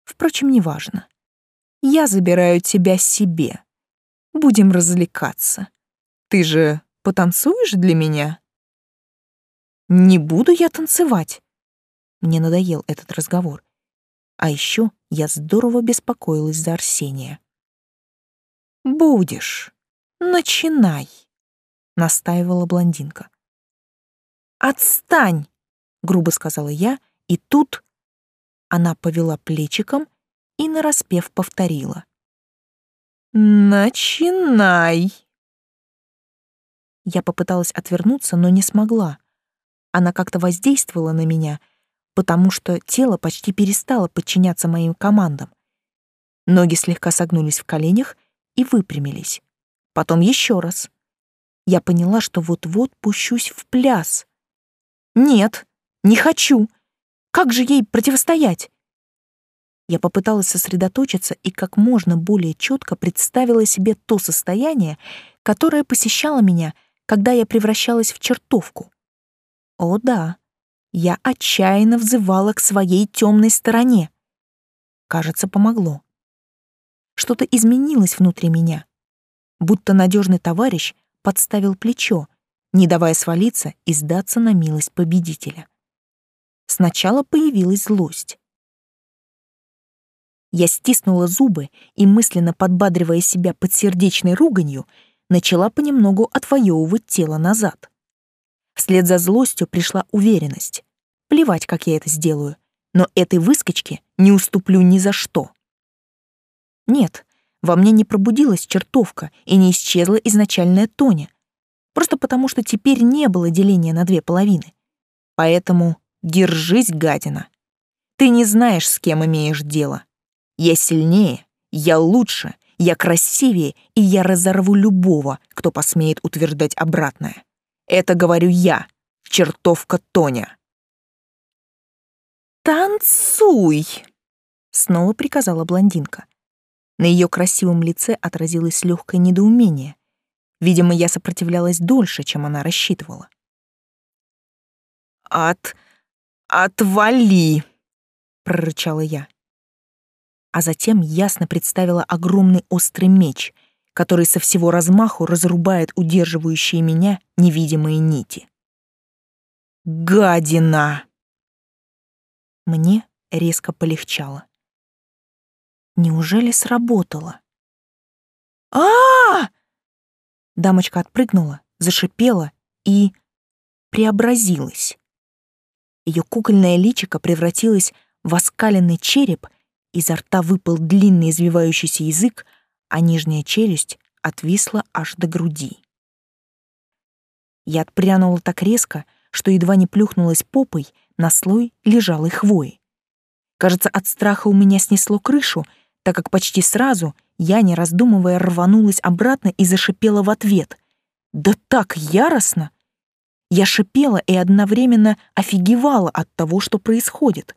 A: Впрочем, неважно. Я забираю тебя себе. Будем развлекаться. Ты же потанцуешь для меня? Не буду я танцевать. Мне надоел этот разговор. А еще я здорово беспокоилась за Арсения. Будешь. Начинай, настаивала блондинка. Отстань, грубо сказала я, и тут она повела плечиком и нараспев повторила. «Начинай!» Я попыталась отвернуться, но не смогла. Она как-то воздействовала на меня, потому что тело почти перестало подчиняться моим командам. Ноги слегка согнулись в коленях и выпрямились. Потом еще раз. Я поняла, что вот-вот пущусь в пляс. Нет, не хочу. Как же ей противостоять? Я попыталась сосредоточиться и как можно более четко представила себе то состояние, которое посещало меня, когда я превращалась в чертовку. О да, я отчаянно взывала к своей темной стороне. Кажется, помогло. Что-то изменилось внутри меня, будто надежный товарищ подставил плечо, не давая свалиться и сдаться на милость победителя. Сначала появилась злость. Я стиснула зубы и, мысленно подбадривая себя под сердечной руганью, начала понемногу отвоевывать тело назад. Вслед за злостью пришла уверенность. Плевать, как я это сделаю, но этой выскочке не уступлю ни за что. Нет, во мне не пробудилась чертовка и не исчезла изначальная Тоня, просто потому что теперь не было деления на две половины. Поэтому держись, гадина. Ты не знаешь, с кем имеешь дело. Я сильнее, я лучше, я красивее, и я разорву любого, кто посмеет утверждать обратное. Это говорю я, чертовка Тоня. «Танцуй!» — снова приказала блондинка. На ее красивом лице отразилось легкое недоумение. Видимо, я сопротивлялась дольше, чем она рассчитывала. «От... отвали!» — прорычала я. А затем ясно представила огромный острый меч, который со всего размаху разрубает удерживающие меня невидимые нити. «Гадина!» Мне резко полегчало. Неужели сработало? а, -а, -а Дамочка отпрыгнула, зашипела и преобразилась. Ее кукольное личико превратилось в оскаленный череп, изо рта выпал длинный извивающийся язык, а нижняя челюсть отвисла аж до груди. Я отпрянула так резко, что едва не плюхнулась попой на слой лежалой хвои. Кажется, от страха у меня снесло крышу, так как почти сразу я, не раздумывая, рванулась обратно и зашипела в ответ. Да так яростно! Я шипела и одновременно офигевала от того, что происходит.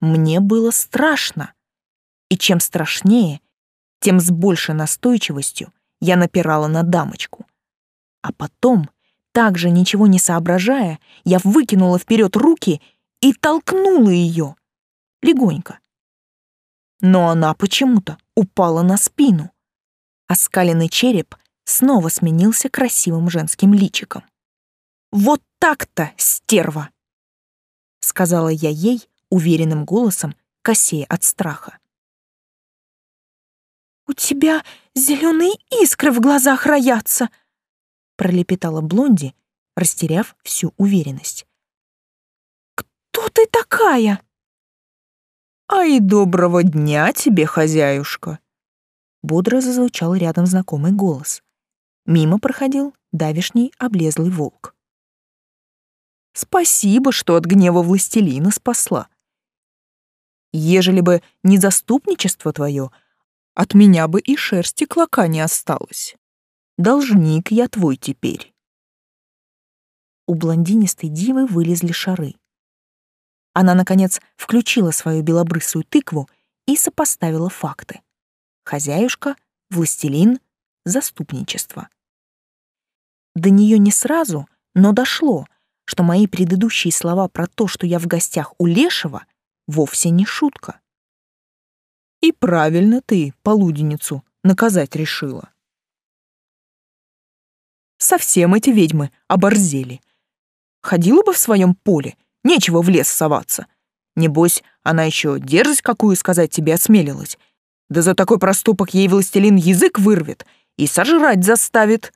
A: Мне было страшно. И чем страшнее, тем с большей настойчивостью я напирала на дамочку. А потом, также ничего не соображая, я выкинула вперед руки и толкнула ее. Легонько, но она почему-то упала на спину. Оскаленный череп снова сменился красивым женским личиком. «Вот так-то, стерва!» — сказала я ей уверенным голосом, косея от страха. «У тебя зеленые искры в глазах роятся!» — пролепетала Блонди, растеряв всю уверенность. «Кто ты такая?» «А и доброго дня тебе, хозяюшка!» Бодро зазвучал рядом знакомый голос. Мимо проходил давишний облезлый волк. «Спасибо, что от гнева властелина спасла. Ежели бы не заступничество твое, от меня бы и шерсти клока не осталось. Должник я твой теперь». У блондинистой дивы вылезли шары. Она, наконец, включила свою белобрысую тыкву и сопоставила факты. Хозяюшка, властелин, заступничество. До нее не сразу, но дошло, что мои предыдущие слова про то, что я в гостях у Лешего, вовсе не шутка. И правильно ты полуденницу наказать решила. Совсем эти ведьмы оборзели. Ходила бы в своем поле Нечего в лес соваться. Небось, она еще дерзость какую сказать тебе осмелилась. Да за такой проступок ей властелин язык вырвет и сожрать заставит.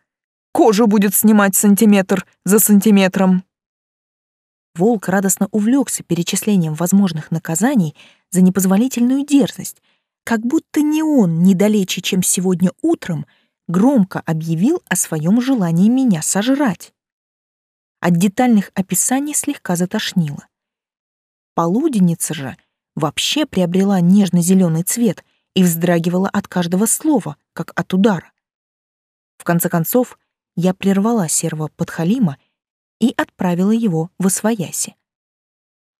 A: Кожу будет снимать сантиметр за сантиметром. Волк радостно увлекся перечислением возможных наказаний за непозволительную дерзость, как будто не он недалече, чем сегодня утром, громко объявил о своем желании меня сожрать. От детальных описаний слегка затошнило. Полуденница же вообще приобрела нежно-зеленый цвет и вздрагивала от каждого слова, как от удара. В конце концов, я прервала серого подхалима и отправила его в освояси.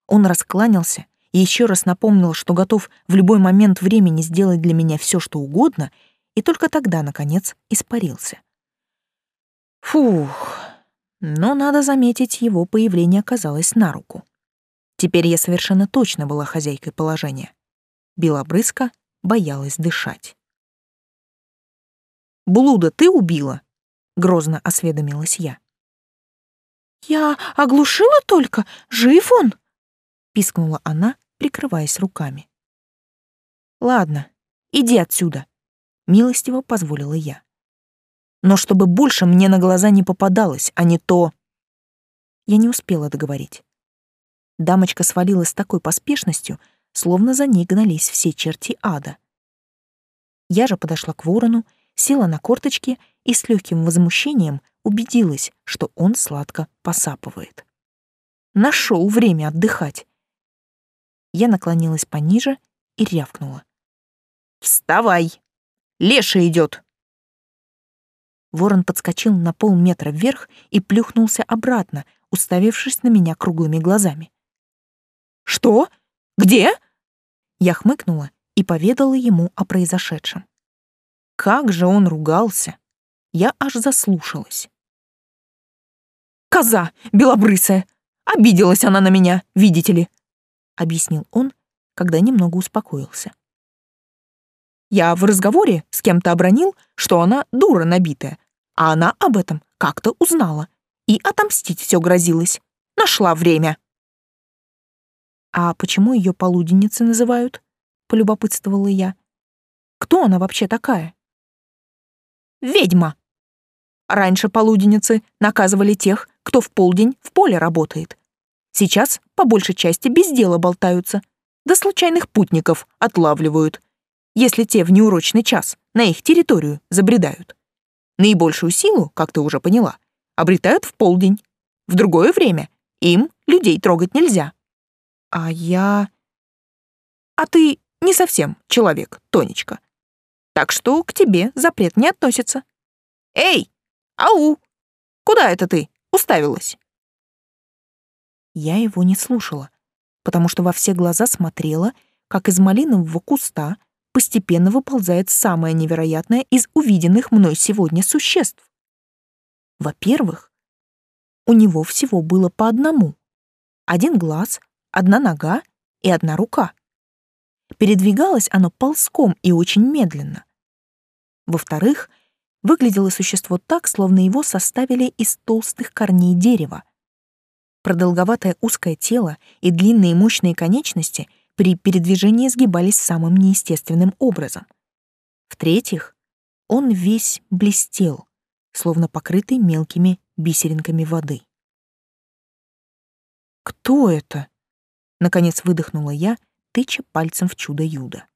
A: Он раскланялся и еще раз напомнил, что готов в любой момент времени сделать для меня все, что угодно, и только тогда, наконец, испарился. Фух, но, надо заметить, его появление оказалось на руку. Теперь я совершенно точно была хозяйкой положения. Белобрызка боялась дышать. «Блуда ты убила?» — грозно осведомилась я. «Я оглушила только? Жив он?» — пискнула она, прикрываясь руками. «Ладно, иди отсюда», — милостиво позволила я но чтобы больше мне на глаза не попадалось, а не то... Я не успела договорить. Дамочка свалилась с такой поспешностью, словно за ней гнались все черти ада. Я же подошла к ворону, села на корточки и с легким возмущением убедилась, что он сладко посапывает. Нашел время отдыхать. Я наклонилась пониже и рявкнула. «Вставай! Леша идет!» Ворон подскочил на полметра вверх и плюхнулся обратно, уставившись на меня круглыми глазами. «Что? Где?» Я хмыкнула и поведала ему о произошедшем. Как же он ругался! Я аж заслушалась. «Коза белобрысая! Обиделась она на меня, видите ли!» — объяснил он, когда немного успокоился. Я в разговоре с кем-то обронил, что она дура набитая, а она об этом как-то узнала и отомстить все грозилась. Нашла время. «А почему ее полуденницей называют?» — полюбопытствовала я. «Кто она вообще такая?» «Ведьма!» Раньше полуденницы наказывали тех, кто в полдень в поле работает. Сейчас, по большей части, без дела болтаются, да случайных путников отлавливают, если те в неурочный час на их территорию забредают. Наибольшую силу, как ты уже поняла, обретают в полдень. В другое время им людей трогать нельзя. А я... А ты не совсем человек, Тонечка. Так что к тебе запрет не относится. Эй, ау! Куда это ты уставилась? Я его не слушала, потому что во все глаза смотрела, как из малинового куста постепенно выползает самое невероятное из увиденных мной сегодня существ. Во-первых, у него всего было по одному. Один глаз, одна нога и одна рука. Передвигалось оно ползком и очень медленно. Во-вторых, выглядело существо так, словно его составили из толстых корней дерева. Продолговатое узкое тело и длинные мощные конечности при передвижении сгибались самым неестественным образом. В-третьих, он весь блестел, словно покрытый мелкими бисеринками воды. «Кто это?» — наконец выдохнула я, тыча пальцем в чудо-юдо.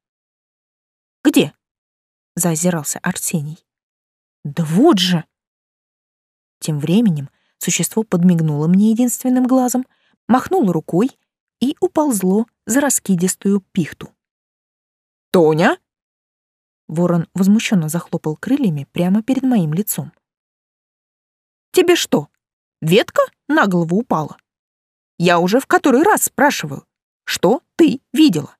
A: «Где?» — заозирался Арсений. «Да вот же!» Тем временем Существо подмигнуло мне единственным глазом, махнуло рукой и уползло за раскидистую пихту. «Тоня!» Ворон возмущенно захлопал крыльями прямо перед моим лицом. «Тебе что, ветка на голову упала? Я уже в который раз спрашиваю, что ты видела?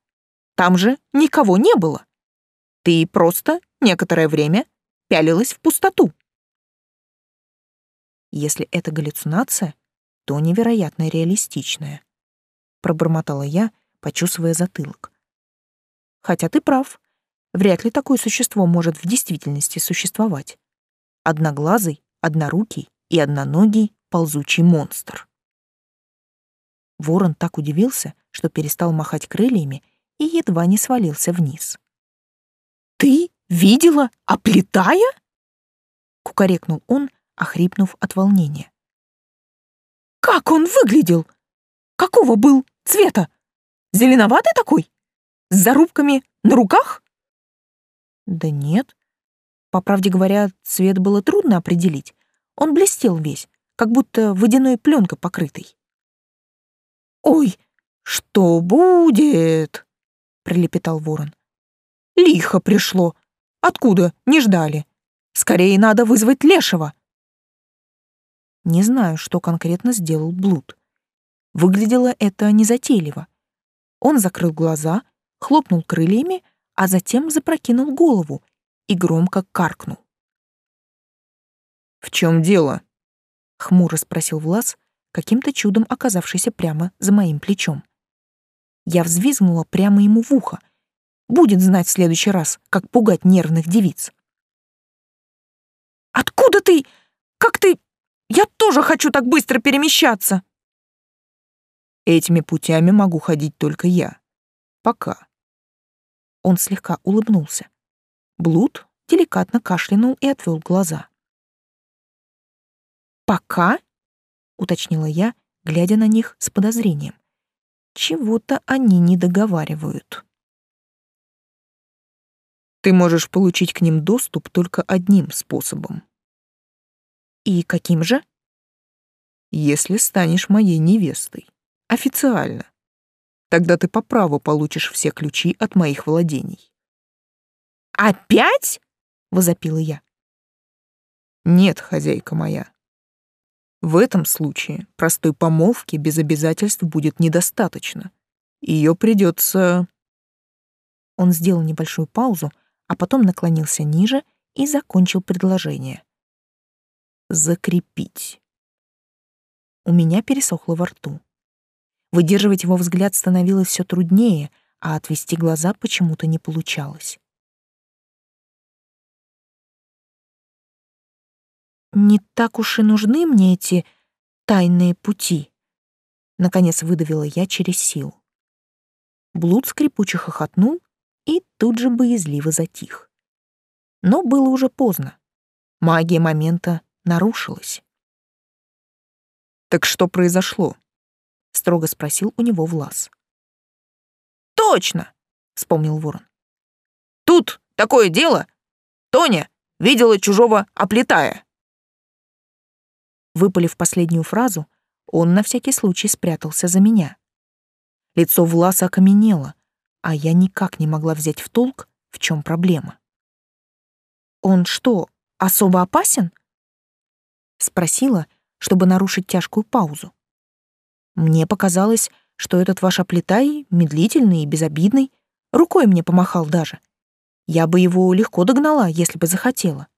A: Там же никого не было. Ты просто некоторое время пялилась в пустоту». Если это галлюцинация, то невероятно реалистичная. Пробормотала я, почувствуя затылок. Хотя ты прав. Вряд ли такое существо может в действительности существовать. Одноглазый, однорукий и одноногий ползучий монстр. Ворон так удивился, что перестал махать крыльями и едва не свалился вниз. «Ты видела, оплетая?» — кукарекнул он, охрипнув от волнения. «Как он выглядел? Какого был цвета? Зеленоватый такой? С зарубками на руках?» «Да нет. По правде говоря, цвет было трудно определить. Он блестел весь, как будто водяной пленкой покрытый». «Ой, что будет?» — пролепетал ворон. «Лихо пришло. Откуда? Не ждали. Скорее надо вызвать Лешего. Не знаю, что конкретно сделал Блуд. Выглядело это незатейливо. Он закрыл глаза, хлопнул крыльями, а затем запрокинул голову и громко каркнул. «В чем дело?» — хмуро спросил Влас, каким-то чудом оказавшийся прямо за моим плечом. Я взвизгнула прямо ему в ухо. Будет знать в следующий раз, как пугать нервных девиц. «Откуда ты? Как ты? Я тоже хочу так быстро перемещаться. Этими путями могу ходить только я. Пока. Он слегка улыбнулся. Блуд деликатно кашлянул и отвел глаза. «Пока?» — уточнила я, глядя на них с подозрением. «Чего-то они не договаривают».
B: Ты можешь получить к ним доступ только одним способом.
A: И каким же?
B: Если станешь моей невестой. Официально. Тогда ты по праву получишь все ключи от моих владений.
A: «Опять?» — возопила я.
B: «Нет, хозяйка моя. В этом случае простой помолвки без обязательств будет недостаточно. Ее придется...»
A: Он сделал небольшую паузу, а потом наклонился ниже и закончил предложение.
B: «Закрепить».
A: У меня пересохло во рту. Выдерживать его взгляд становилось все труднее, а отвести глаза почему-то не получалось. «Не так уж и нужны мне эти тайные пути», — наконец выдавила я через силу. Блуд скрипуче хохотнул и тут же боязливо затих. Но было уже поздно. Магия момента нарушилась.
B: «Так что произошло?» — строго спросил у него Влас.
A: «Точно!» — вспомнил Ворон.
C: «Тут такое дело! Тоня видела чужого оплетая!»
A: Выпалив последнюю фразу, он на всякий случай спрятался за меня. Лицо Власа окаменело, а я никак не могла взять в толк, в чем проблема. «Он что, особо опасен?» Спросила, чтобы нарушить тяжкую паузу. Мне показалось, что этот ваш оплетай медлительный и безобидный, рукой мне помахал даже. Я бы его легко догнала, если бы захотела.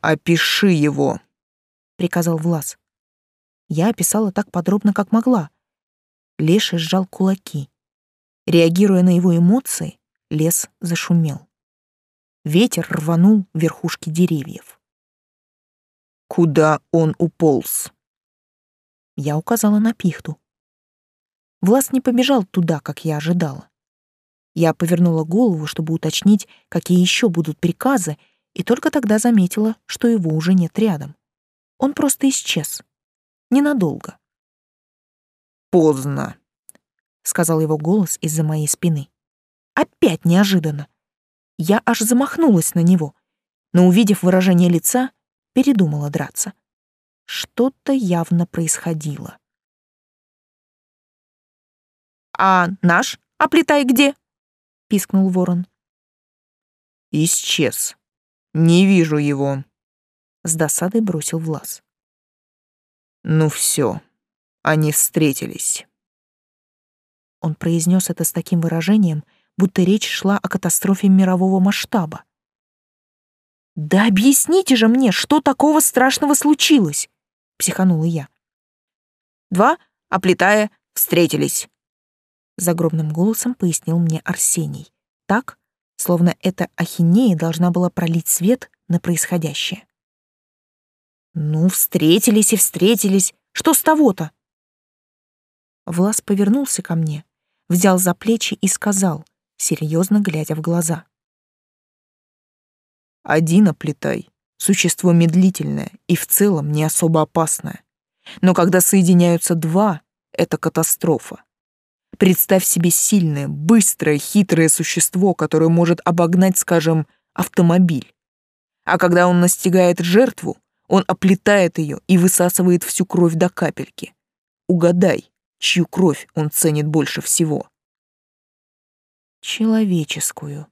B: «Опиши его», — приказал Влас.
A: Я описала так подробно, как могла. Леша сжал кулаки. Реагируя на его эмоции, лес зашумел. Ветер рванул верхушки деревьев.
B: «Куда он уполз?»
A: Я указала на пихту. Влас не побежал туда, как я ожидала. Я повернула голову, чтобы уточнить, какие еще будут приказы, и только тогда заметила, что его уже нет рядом. Он просто исчез. Ненадолго.
B: «Поздно», —
A: сказал его голос из-за моей спины. Опять неожиданно. Я аж замахнулась на него, но, увидев выражение лица, передумала драться. Что-то явно происходило.
C: «А наш оплетай где?» — пискнул ворон.
B: «Исчез. Не вижу его», —
A: с досадой бросил Влас.
B: «Ну все, они встретились».
A: Он произнес это с таким выражением, будто речь шла о катастрофе мирового масштаба. «Да объясните же мне, что такого страшного случилось?» психанула я.
C: Два, оплетая, встретились.
A: Загробным голосом пояснил мне Арсений. Так, словно эта ахинея должна была пролить свет на происходящее. Ну, встретились и встретились. Что с того-то? Влас повернулся ко мне, взял за плечи и сказал, серьезно глядя в глаза.
B: «Один оплетай, Существо медлительное и в целом не особо опасное. Но когда соединяются два, это катастрофа. Представь себе сильное, быстрое, хитрое существо, которое может обогнать, скажем, автомобиль. А когда он настигает жертву, он оплетает ее и высасывает всю кровь до капельки. Угадай, чью кровь он ценит больше всего.
A: Человеческую,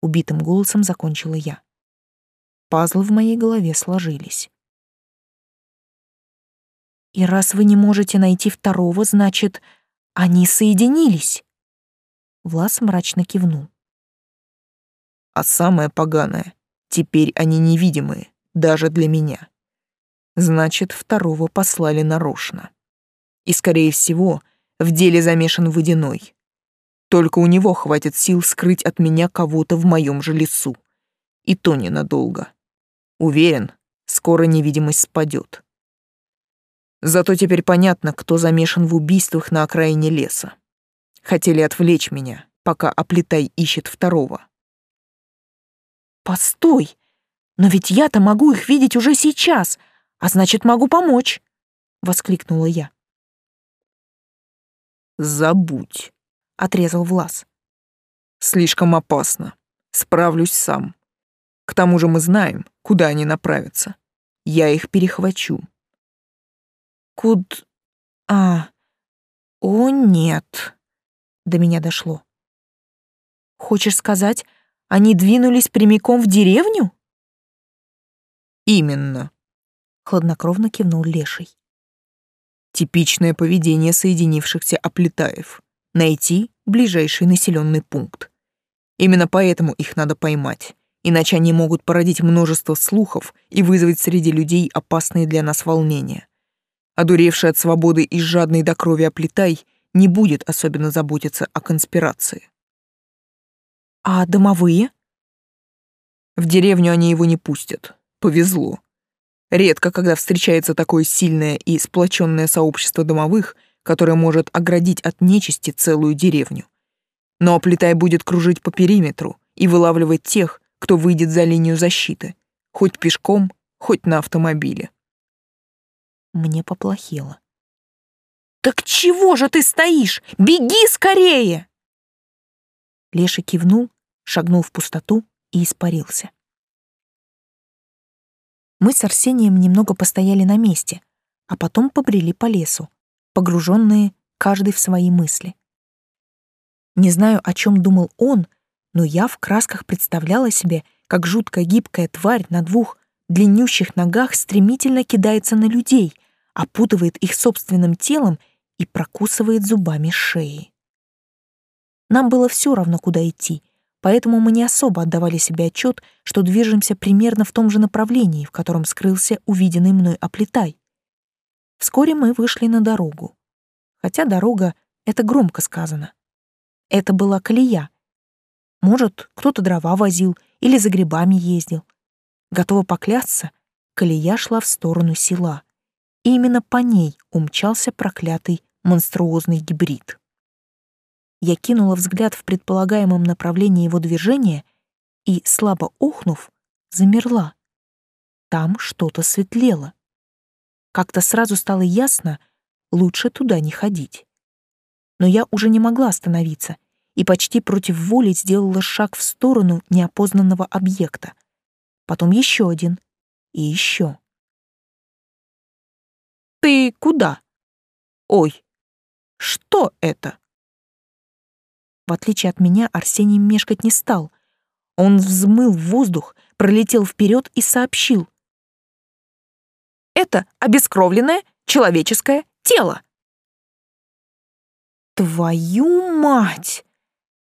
A: убитым голосом закончила я. Пазлы в моей голове сложились. И раз вы не можете найти второго, значит, они соединились. Влас мрачно кивнул.
B: А самое поганое, теперь они невидимые, даже для меня. Значит, второго послали нарочно. И, скорее всего, в деле замешан водяной. Только у него хватит сил скрыть от меня кого-то в моем же лесу. И то ненадолго. Уверен, скоро невидимость спадет. Зато теперь понятно, кто замешан в убийствах на окраине леса. Хотели отвлечь меня, пока оплетай ищет второго.
A: Постой! Но ведь я-то могу их видеть уже сейчас, а значит, могу помочь, воскликнула я.
B: Забудь,
A: отрезал Влас.
B: Слишком опасно. Справлюсь сам. К тому же мы знаем, куда они направятся. Я их перехвачу.
A: Куд... А... О, нет. До меня дошло. Хочешь сказать, они двинулись прямиком в деревню?
B: Именно.
A: Хладнокровно кивнул Леший.
B: Типичное поведение соединившихся оплетаев. Найти ближайший населенный пункт. Именно поэтому их надо поймать, иначе они могут породить множество слухов и вызвать среди людей опасные для нас волнения. Одуревший от свободы и жадный до крови оплетай не будет особенно заботиться о конспирации.
A: А домовые?
B: В деревню они его не пустят. Повезло. Редко, когда встречается такое сильное и сплоченное сообщество домовых, которое может оградить от нечисти целую деревню. Но Оплетай будет кружить по периметру и вылавливать тех, кто выйдет за линию защиты, хоть пешком, хоть на автомобиле.
A: Мне поплохело. «Так чего же ты стоишь? Беги скорее!» Леша кивнул, шагнул в пустоту и испарился. Мы с Арсением немного постояли на месте, а потом побрели по лесу, погруженные каждый в свои мысли. Не знаю, о чем думал он, но я в красках представляла себе, как жуткая гибкая тварь на двух длиннющих ногах стремительно кидается на людей, опутывает их собственным телом и прокусывает зубами шеи. Нам было все равно, куда идти, поэтому мы не особо отдавали себе отчет, что движемся примерно в том же направлении, в котором скрылся увиденный мной оплетай. Вскоре мы вышли на дорогу. Хотя дорога — это громко сказано. Это была колея. Может, кто-то дрова возил или за грибами ездил. Готова поклясться, колея шла в сторону села. И именно по ней умчался проклятый монструозный гибрид. Я кинула взгляд в предполагаемом направлении его движения и, слабо ухнув, замерла. Там что-то светлело. Как-то сразу стало ясно, лучше туда не ходить. Но я уже не могла остановиться и почти против воли сделала шаг в сторону неопознанного объекта. Потом еще один и еще. «Ты куда? Ой, что это?» В отличие от меня, Арсений мешкать не стал. Он взмыл в воздух, пролетел вперед и сообщил. «Это обескровленное человеческое тело». «Твою мать!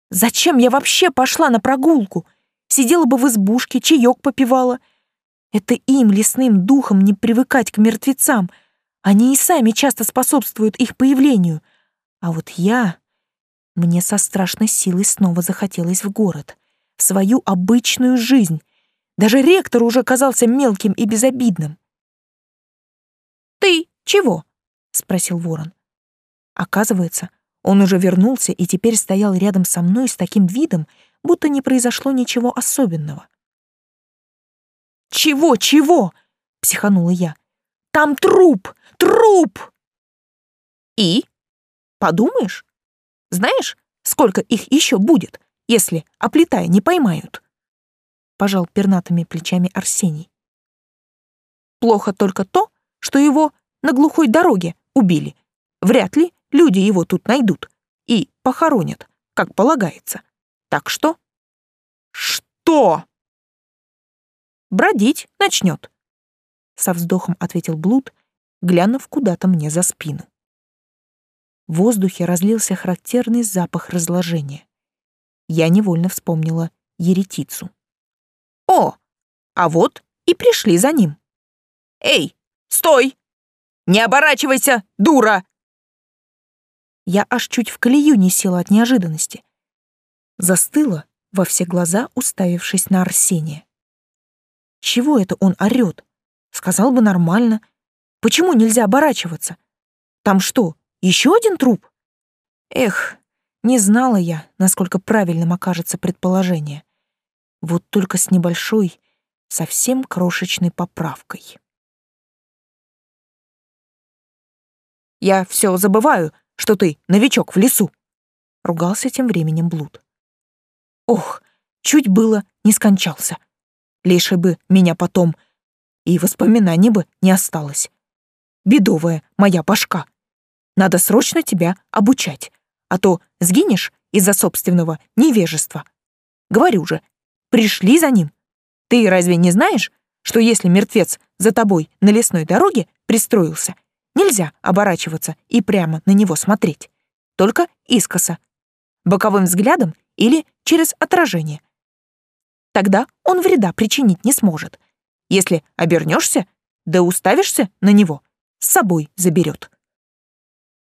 A: Зачем я вообще пошла на прогулку? Сидела бы в избушке, чаек попивала. Это им, лесным духом, не привыкать к мертвецам. Они и сами часто способствуют их появлению. А вот я... Мне со страшной силой снова захотелось в город, в свою обычную жизнь. Даже ректор уже казался мелким и безобидным. «Ты чего?» — спросил ворон. Оказывается, он уже вернулся и теперь стоял рядом со мной с таким видом, будто не произошло ничего особенного. «Чего, чего?» — психанула я. «Там труп! Труп!» «И? Подумаешь, знаешь, сколько их еще будет, если, оплетая, не поймают?» Пожал пернатыми плечами Арсений. «Плохо только то, что его на глухой дороге убили. Вряд ли люди его тут найдут и похоронят, как полагается. Так что...» «Что?» «Бродить начнет», — со вздохом ответил Блуд, глянув куда-то мне за спину. В воздухе разлился характерный запах разложения. Я невольно вспомнила еретицу. «О, а вот и пришли за ним!» «Эй, стой! Не оборачивайся, дура!» Я аж чуть в колею не села от неожиданности. Застыла, во все глаза уставившись на Арсения. Чего это он орёт? Сказал бы нормально. Почему нельзя оборачиваться? Там что, еще один труп? Эх, не знала я, насколько правильным окажется предположение. Вот только с небольшой, совсем крошечной поправкой. «Я все забываю, что ты новичок в лесу», — ругался тем временем Блуд. «Ох, чуть было не скончался. Лишь бы меня потом и воспоминаний бы не осталось. Бедовая моя башка. Надо срочно тебя обучать, а то сгинешь из-за собственного невежества. Говорю же, пришли за ним. Ты разве не знаешь, что если мертвец за тобой на лесной дороге пристроился, нельзя оборачиваться и прямо на него смотреть, только искоса, боковым взглядом или через отражение. Тогда он вреда причинить не сможет. Если обернешься, да уставишься на него, с собой заберет.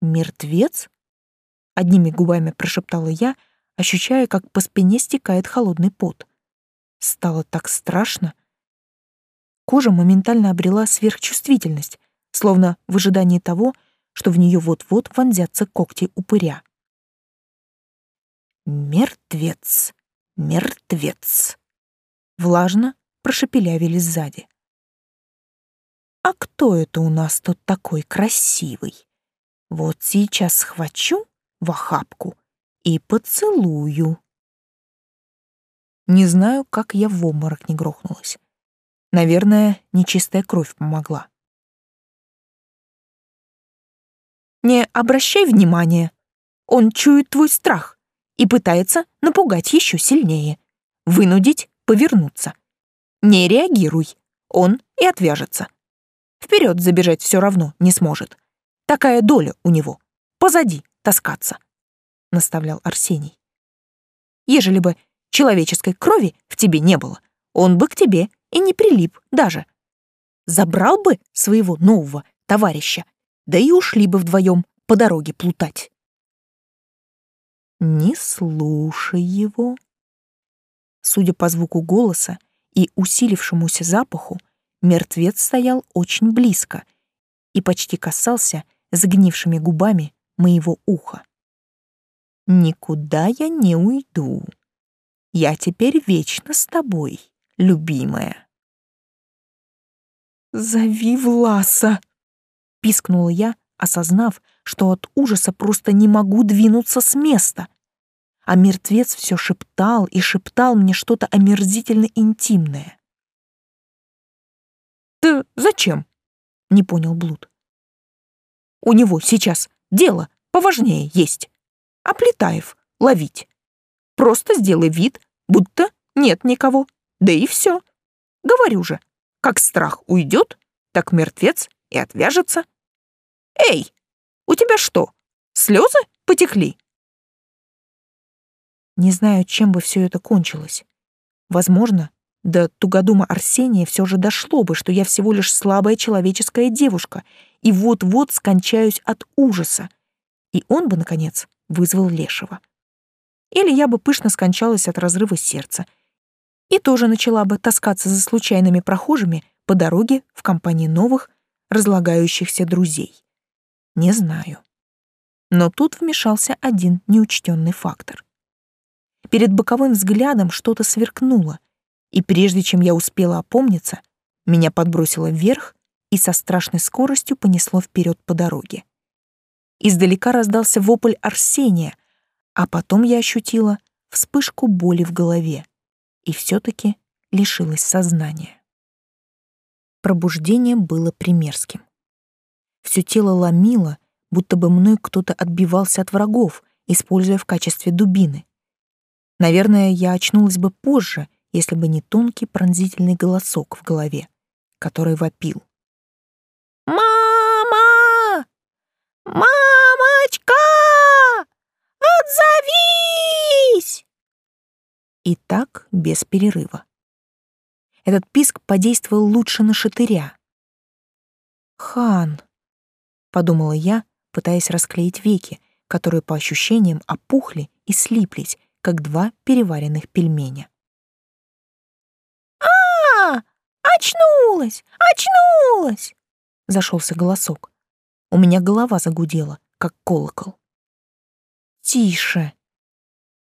A: «Мертвец?» — одними губами прошептала я, ощущая, как по спине стекает холодный пот. Стало так страшно. Кожа моментально обрела сверхчувствительность, словно в ожидании того, что в нее вот-вот вонзятся когти упыря. «Мертвец! Мертвец!» Влажно прошепелявили сзади. «А кто это у нас тут такой красивый? Вот сейчас схвачу в охапку и поцелую». Не знаю, как я в обморок не грохнулась. Наверное, нечистая кровь помогла. «Не обращай внимания. Он чует твой страх и пытается напугать еще сильнее, вынудить повернуться. Не реагируй, он и отвяжется. Вперед забежать все равно не сможет. Такая доля у него. Позади таскаться, — наставлял Арсений. Ежели бы человеческой крови в тебе не было, он бы к тебе и не прилип даже. Забрал бы своего нового товарища, да и ушли бы вдвоем по дороге плутать. Не слушай его. Судя по звуку голоса и усилившемуся запаху, мертвец стоял очень близко и почти касался загнившими губами моего уха. «Никуда я не уйду. Я теперь вечно с тобой, любимая». «Зови Власа!» — пискнула я, осознав, что от ужаса просто не могу двинуться с места. А мертвец все шептал и шептал мне что-то омерзительно интимное. «Ты зачем?» — не понял Блуд. «У него сейчас дело поважнее есть. А Плетаев ловить. Просто сделай вид, будто нет никого, да и все. Говорю же, как страх уйдет, так мертвец и отвяжется. Эй, у тебя что, слезы потекли? Не знаю, чем бы все это кончилось. Возможно, до тугодума Арсения все же дошло бы, что я всего лишь слабая человеческая девушка и вот-вот скончаюсь от ужаса. И он бы, наконец, вызвал Лешего. Или я бы пышно скончалась от разрыва сердца и тоже начала бы таскаться за случайными прохожими по дороге в компании новых, разлагающихся друзей. Не знаю. Но тут вмешался один неучтенный фактор. Перед боковым взглядом что-то сверкнуло, и прежде чем я успела опомниться, меня подбросило вверх и со страшной скоростью понесло вперед по дороге. Издалека раздался вопль Арсения, а потом я ощутила вспышку боли в голове и все-таки лишилась сознания. Пробуждение было примерским. Все тело ломило, будто бы мной кто-то отбивался от врагов, используя в качестве дубины. Наверное, я очнулась бы позже, если бы не тонкий пронзительный голосок в голове, который вопил.
C: «Мама! Мамочка! Отзовись!»
A: И так без перерыва. Этот писк подействовал лучше на шатыря. «Хан!» Подумала я, пытаясь расклеить веки, которые по ощущениям опухли и слиплись, как два переваренных пельменя.
C: А, очнулась, очнулась,
A: зашелся голосок. У меня голова загудела, как колокол. Тише.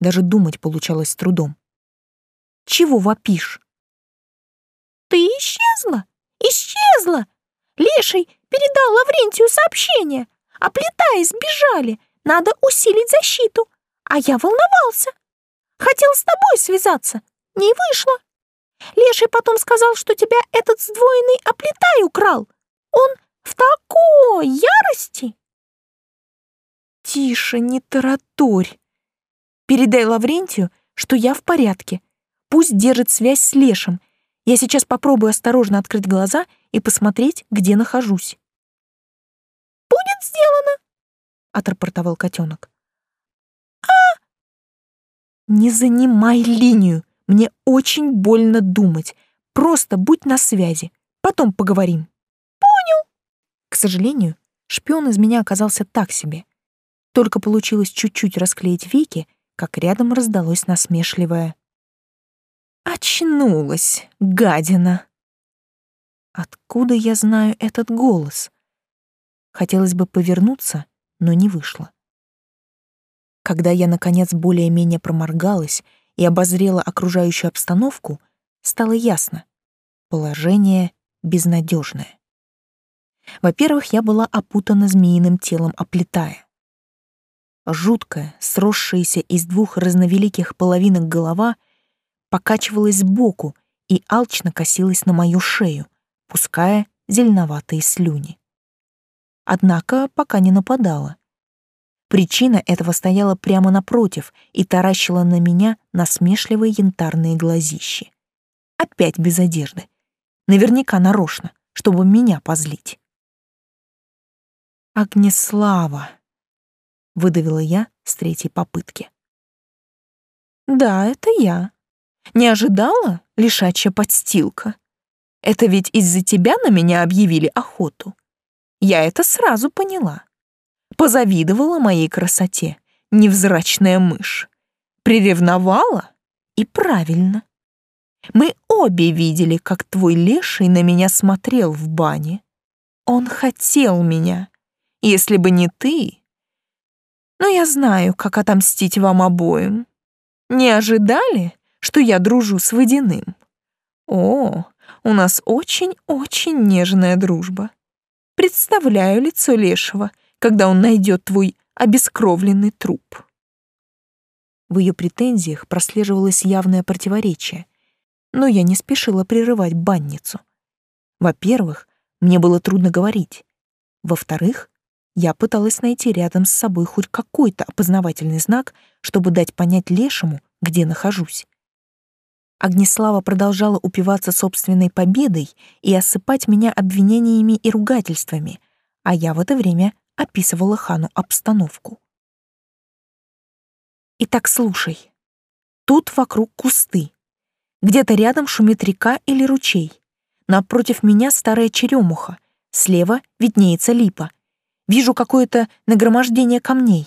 A: Даже думать получалось с трудом. Чего вопишь?
C: Ты исчезла, исчезла. Леший передал Лаврентию сообщение. Плита избежали. Надо усилить защиту. А я волновался. Хотел с тобой связаться. Не вышло. Леший потом сказал, что тебя этот сдвоенный оплетай украл. Он в такой ярости.
A: Тише, не тараторь. Передай Лаврентию, что я в порядке. Пусть держит связь с Лешем. Я сейчас попробую осторожно открыть глаза и посмотреть, где нахожусь.
C: «Будет сделано», — отрапортовал котенок.
A: «А!» «Не занимай линию. Мне очень больно думать. Просто будь на связи. Потом поговорим».
C: «Понял».
A: К сожалению, шпион из меня оказался так себе. Только получилось чуть-чуть расклеить веки, как рядом раздалось насмешливое. «Очнулась, гадина!» Откуда я знаю этот голос? Хотелось бы повернуться, но не вышло. Когда я, наконец, более-менее проморгалась и обозрела окружающую обстановку, стало ясно — положение безнадежное. Во-первых, я была опутана змеиным телом оплетая. Жуткая, сросшаяся из двух разновеликих половинок голова покачивалась сбоку и алчно косилась на мою шею, пуская зеленоватые слюни. Однако пока не нападала. Причина этого стояла прямо напротив и таращила на меня насмешливые янтарные глазищи. Опять без одежды. Наверняка нарочно, чтобы меня позлить. «Огнеслава!» — выдавила я с третьей попытки. «Да, это я. Не ожидала, лишачья подстилка? Это ведь из-за тебя на меня объявили охоту. Я это сразу поняла позавидовала моей красоте, невзрачная мышь. Приревновала? И правильно. Мы обе видели, как твой леший на меня смотрел в бане. Он хотел меня. Если бы не ты... Но я знаю, как отомстить вам обоим. Не ожидали, что я дружу с водяным? О, у нас очень-очень нежная дружба. Представляю лицо лешего, когда он найдет твой обескровленный труп. В ее претензиях прослеживалось явное противоречие, но я не спешила прерывать банницу. Во-первых, мне было трудно говорить. Во-вторых, я пыталась найти рядом с собой хоть какой-то опознавательный знак, чтобы дать понять Лешему, где нахожусь. Огнеслава продолжала упиваться собственной победой и осыпать меня обвинениями и ругательствами, а я в это время описывала хану обстановку. Итак, слушай. Тут вокруг кусты. Где-то рядом шумит река или ручей. Напротив меня старая черемуха. Слева виднеется липа. Вижу какое-то нагромождение камней.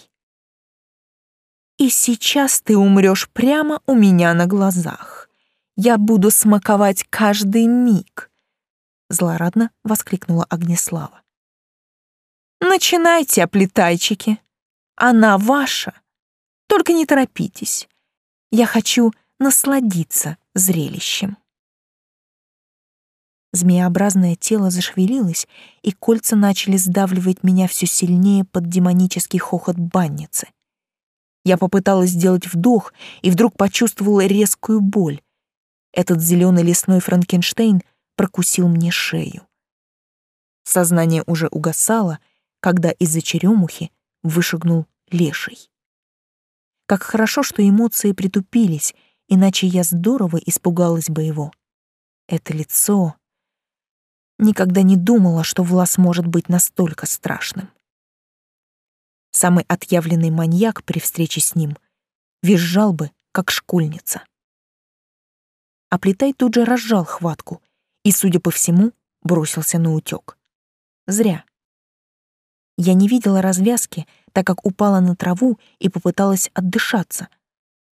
A: И сейчас ты умрешь прямо у меня на глазах. Я буду смаковать каждый миг. Злорадно воскликнула Огнеслава. Начинайте, оплетайчики. Она ваша. Только не торопитесь. Я хочу насладиться зрелищем. Змеообразное тело зашевелилось, и кольца начали сдавливать меня все сильнее под демонический хохот банницы. Я попыталась сделать вдох и вдруг почувствовала резкую боль. Этот зеленый лесной Франкенштейн прокусил мне шею. Сознание уже угасало — когда из-за черемухи вышагнул леший. Как хорошо, что эмоции притупились, иначе я здорово испугалась бы его. Это лицо... Никогда не думала, что Влас может быть настолько страшным. Самый отъявленный маньяк при встрече с ним визжал бы, как школьница. А Плетай тут же разжал хватку и, судя по всему, бросился на утёк. Зря. Я не видела развязки, так как упала на траву и попыталась отдышаться.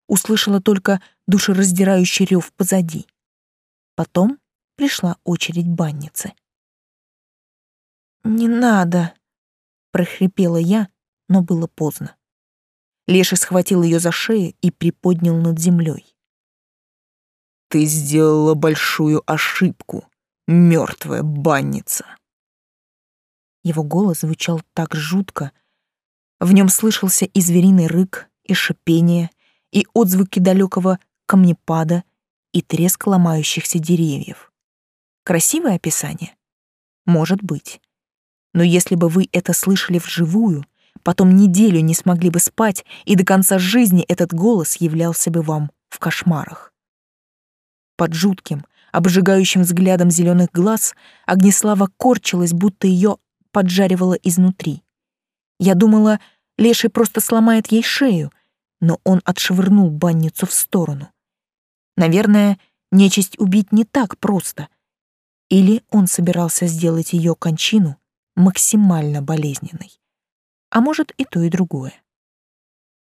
A: Услышала только душераздирающий рев позади. Потом пришла очередь банницы. «Не надо!» — прохрипела я, но было поздно. Леший схватил ее за шею и приподнял над землей.
B: «Ты сделала большую ошибку, мертвая банница!»
A: Его голос звучал так жутко. В нем слышался и звериный рык, и шипение, и отзвуки далекого камнепада, и треск ломающихся деревьев. Красивое описание? Может быть. Но если бы вы это слышали вживую, потом неделю не смогли бы спать, и до конца жизни этот голос являлся бы вам в кошмарах. Под жутким, обжигающим взглядом зеленых глаз Огнеслава корчилась, будто ее поджаривало изнутри. Я думала, Леший просто сломает ей шею, но он отшвырнул банницу в сторону. Наверное, нечисть убить не так просто. Или он собирался сделать ее кончину максимально болезненной. А может, и то, и другое.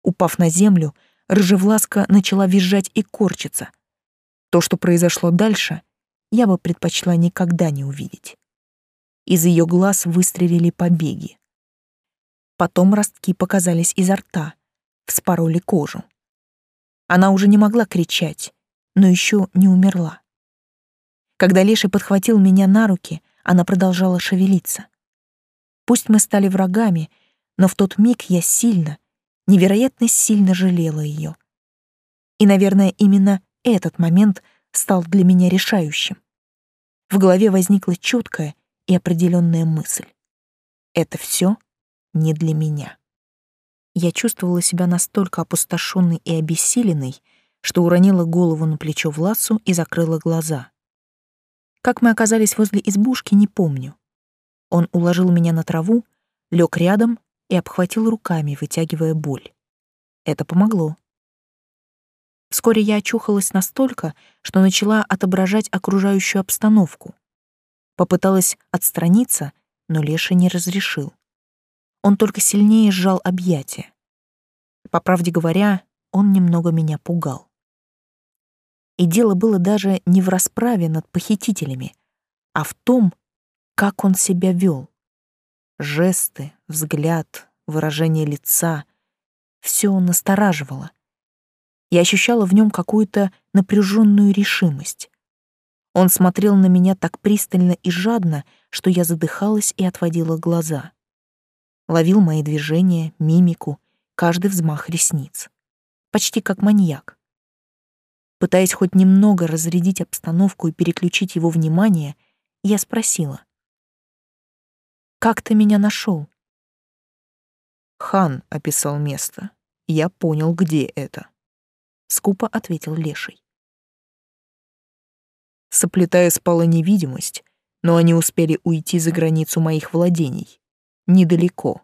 A: Упав на землю, рыжевласка начала визжать и корчиться. То, что произошло дальше, я бы предпочла никогда не увидеть. Из ее глаз выстрелили побеги. Потом ростки показались изо рта, вспороли кожу. Она уже не могла кричать, но еще не умерла. Когда Леший подхватил меня на руки, она продолжала шевелиться. Пусть мы стали врагами, но в тот миг я сильно, невероятно сильно жалела ее. И, наверное, именно этот момент стал для меня решающим. В голове возникла четкая и определенная мысль. Это все не для меня. Я чувствовала себя настолько опустошенной и обессиленной, что уронила голову на плечо Власу и закрыла глаза. Как мы оказались возле избушки, не помню. Он уложил меня на траву, лег рядом и обхватил руками, вытягивая боль. Это помогло. Вскоре я очухалась настолько, что начала отображать окружающую обстановку. Попыталась отстраниться, но Леша не разрешил. Он только сильнее сжал объятия. По правде говоря, он немного меня пугал. И дело было даже не в расправе над похитителями, а в том, как он себя вел. Жесты, взгляд, выражение лица — все настораживало. Я ощущала в нем какую-то напряженную решимость. Он смотрел на меня так пристально и жадно, что я задыхалась и отводила глаза. Ловил мои движения, мимику, каждый взмах ресниц. Почти как маньяк. Пытаясь хоть немного разрядить обстановку и переключить его внимание, я спросила. «Как ты меня нашел?
B: Хан описал место. Я понял, где это. — скупо ответил Леший. Соплетая спала невидимость, но они успели уйти за границу моих владений. Недалеко.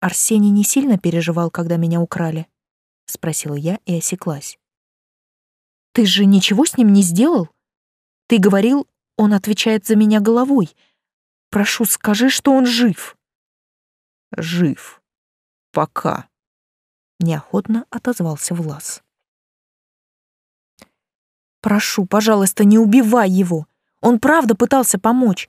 A: «Арсений не сильно переживал, когда меня украли?» — спросила я и осеклась. «Ты же ничего с ним не сделал? Ты говорил, он отвечает за меня головой. Прошу, скажи, что он жив».
B: «Жив. Пока»,
A: неохотно отозвался Влас. Прошу, пожалуйста, не убивай его. Он правда пытался помочь.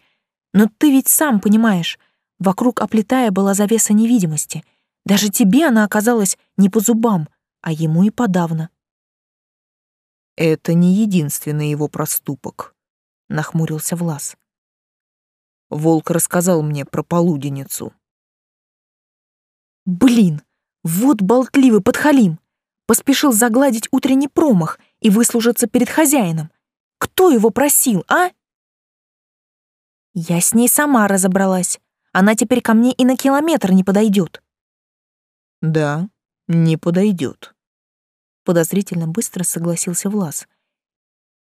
A: Но ты ведь сам понимаешь, вокруг оплетая была завеса невидимости. Даже тебе она оказалась не по зубам, а ему и подавно.
B: Это не единственный его проступок, нахмурился Влас. Волк рассказал мне про полуденницу.
A: Блин, вот болтливый подхалим. Поспешил загладить утренний промах и выслужиться перед хозяином. Кто его просил, а? Я с ней сама разобралась. Она теперь ко мне и на километр не подойдет.
B: Да, не подойдет.
A: Подозрительно быстро согласился Влас.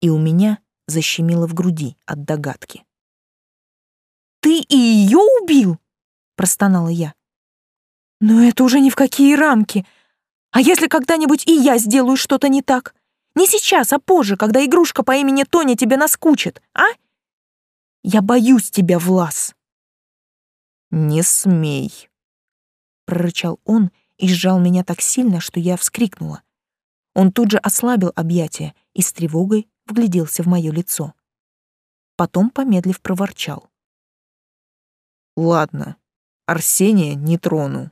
A: И у меня защемило в груди от догадки. «Ты и ее убил?» — простонала я. Но это уже ни в какие рамки. А если когда-нибудь и я сделаю что-то не так? Не сейчас, а позже, когда игрушка по имени Тоня тебе наскучит, а? Я боюсь тебя, Влас.
B: Не смей,
A: прорычал он и сжал меня так сильно, что я вскрикнула. Он тут же ослабил объятия и с тревогой вгляделся в мое лицо. Потом, помедлив, проворчал.
B: «Ладно, Арсения не трону.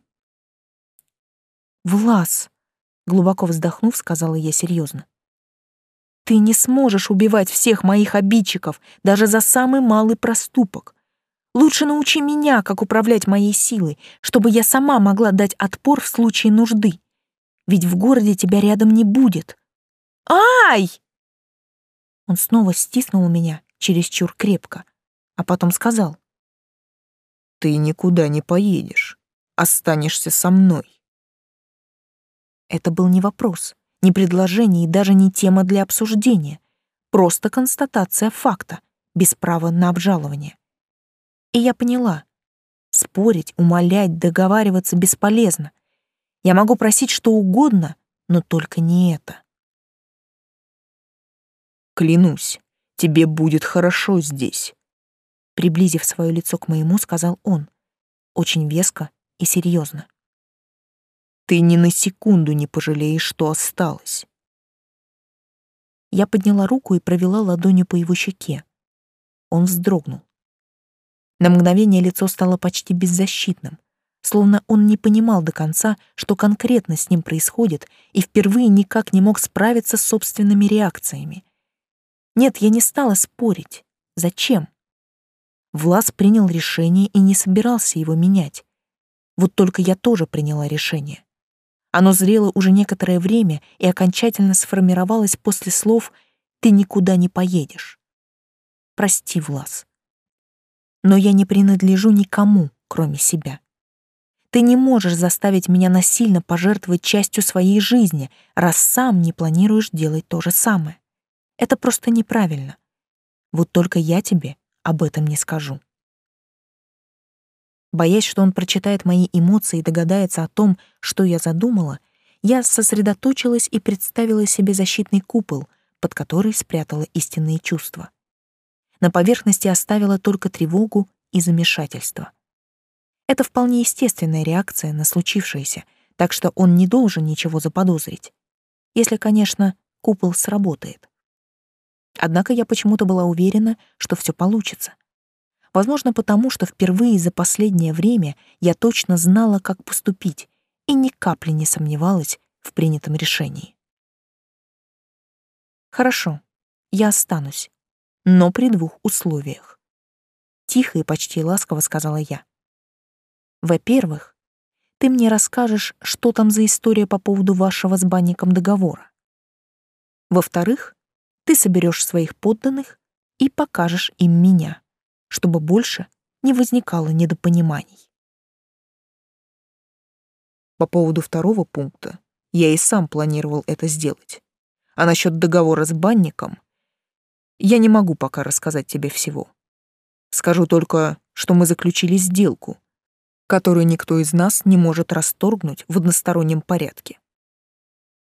A: «Влас!» — глубоко вздохнув, сказала я серьезно. «Ты не сможешь убивать всех моих обидчиков, даже за самый малый проступок. Лучше научи меня, как управлять моей силой, чтобы я сама могла дать отпор в случае нужды. Ведь в городе тебя рядом не будет. Ай! Он снова стиснул меня чересчур крепко, а потом сказал.
B: Ты никуда не поедешь. Останешься со мной.
A: Это был не вопрос, не предложение и даже не тема для обсуждения. Просто констатация факта, без права на обжалование. И я поняла. Спорить, умолять, договариваться бесполезно. Я могу просить что угодно, но только не это.
B: Клянусь, тебе будет хорошо здесь.
A: Приблизив свое лицо к моему, сказал он, очень веско и серьезно.
B: Ты ни на секунду не пожалеешь, что осталось.
A: Я подняла руку и провела ладонью по его щеке. Он вздрогнул. На мгновение лицо стало почти беззащитным, словно он не понимал до конца, что конкретно с ним происходит, и впервые никак не мог справиться с собственными реакциями. Нет, я не стала спорить. Зачем? Влас принял решение и не собирался его менять. Вот только я тоже приняла решение. Оно зрело уже некоторое время и окончательно сформировалось после слов «ты никуда не поедешь». Прости, Влас. Но я не принадлежу никому, кроме себя. Ты не можешь заставить меня насильно пожертвовать частью своей жизни, раз сам не планируешь делать то же самое. Это просто неправильно. Вот только я тебе об этом не скажу. Боясь, что он прочитает мои эмоции и догадается о том, что я задумала, я сосредоточилась и представила себе защитный купол, под который спрятала истинные чувства. На поверхности оставила только тревогу и замешательство. Это вполне естественная реакция на случившееся, так что он не должен ничего заподозрить. Если, конечно, купол сработает. Однако я почему-то была уверена, что все получится. Возможно, потому что впервые за последнее время я точно знала, как поступить, и ни капли не сомневалась в принятом решении. Хорошо, я останусь, но при двух условиях. Тихо и почти ласково сказала я. Во-первых, ты мне расскажешь, что там за история по поводу вашего с банником договора. Во-вторых, ты соберешь своих подданных и покажешь им меня, чтобы больше не возникало недопониманий.
B: По поводу второго пункта я и сам планировал это сделать. А насчет договора с банником я не могу пока рассказать тебе всего. Скажу только, что мы заключили сделку, которую никто из нас не может расторгнуть в одностороннем порядке.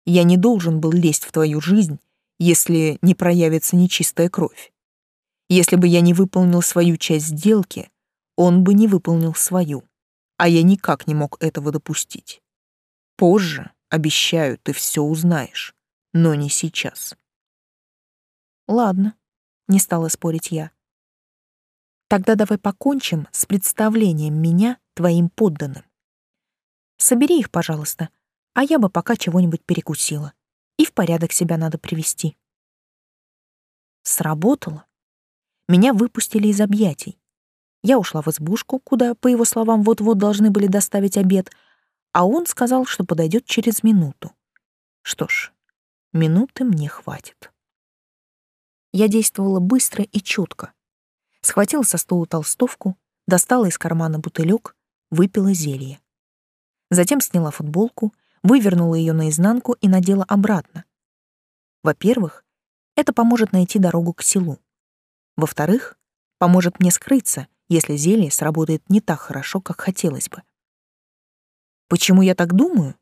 B: Я не должен был лезть в твою жизнь, если не проявится нечистая кровь. Если бы я не выполнил свою часть сделки, он бы не выполнил свою, а я никак не мог этого допустить. Позже, обещаю, ты все узнаешь, но не сейчас.
A: Ладно, не стала спорить я. Тогда давай покончим с представлением меня твоим подданным. Собери их, пожалуйста, а я бы пока чего-нибудь перекусила. И в порядок себя надо привести. Сработало. Меня выпустили из объятий. Я ушла в избушку, куда, по его словам, вот-вот должны были доставить обед, а он сказал, что подойдет через минуту. Что ж, минуты мне хватит. Я действовала быстро и четко, схватила со стула толстовку, достала из кармана бутылек, выпила зелье. Затем сняла футболку, вывернула ее наизнанку и надела обратно. Во-первых, это поможет найти дорогу к селу. Во-вторых, поможет мне скрыться, если зелье сработает не так хорошо, как хотелось бы. Почему я так думаю?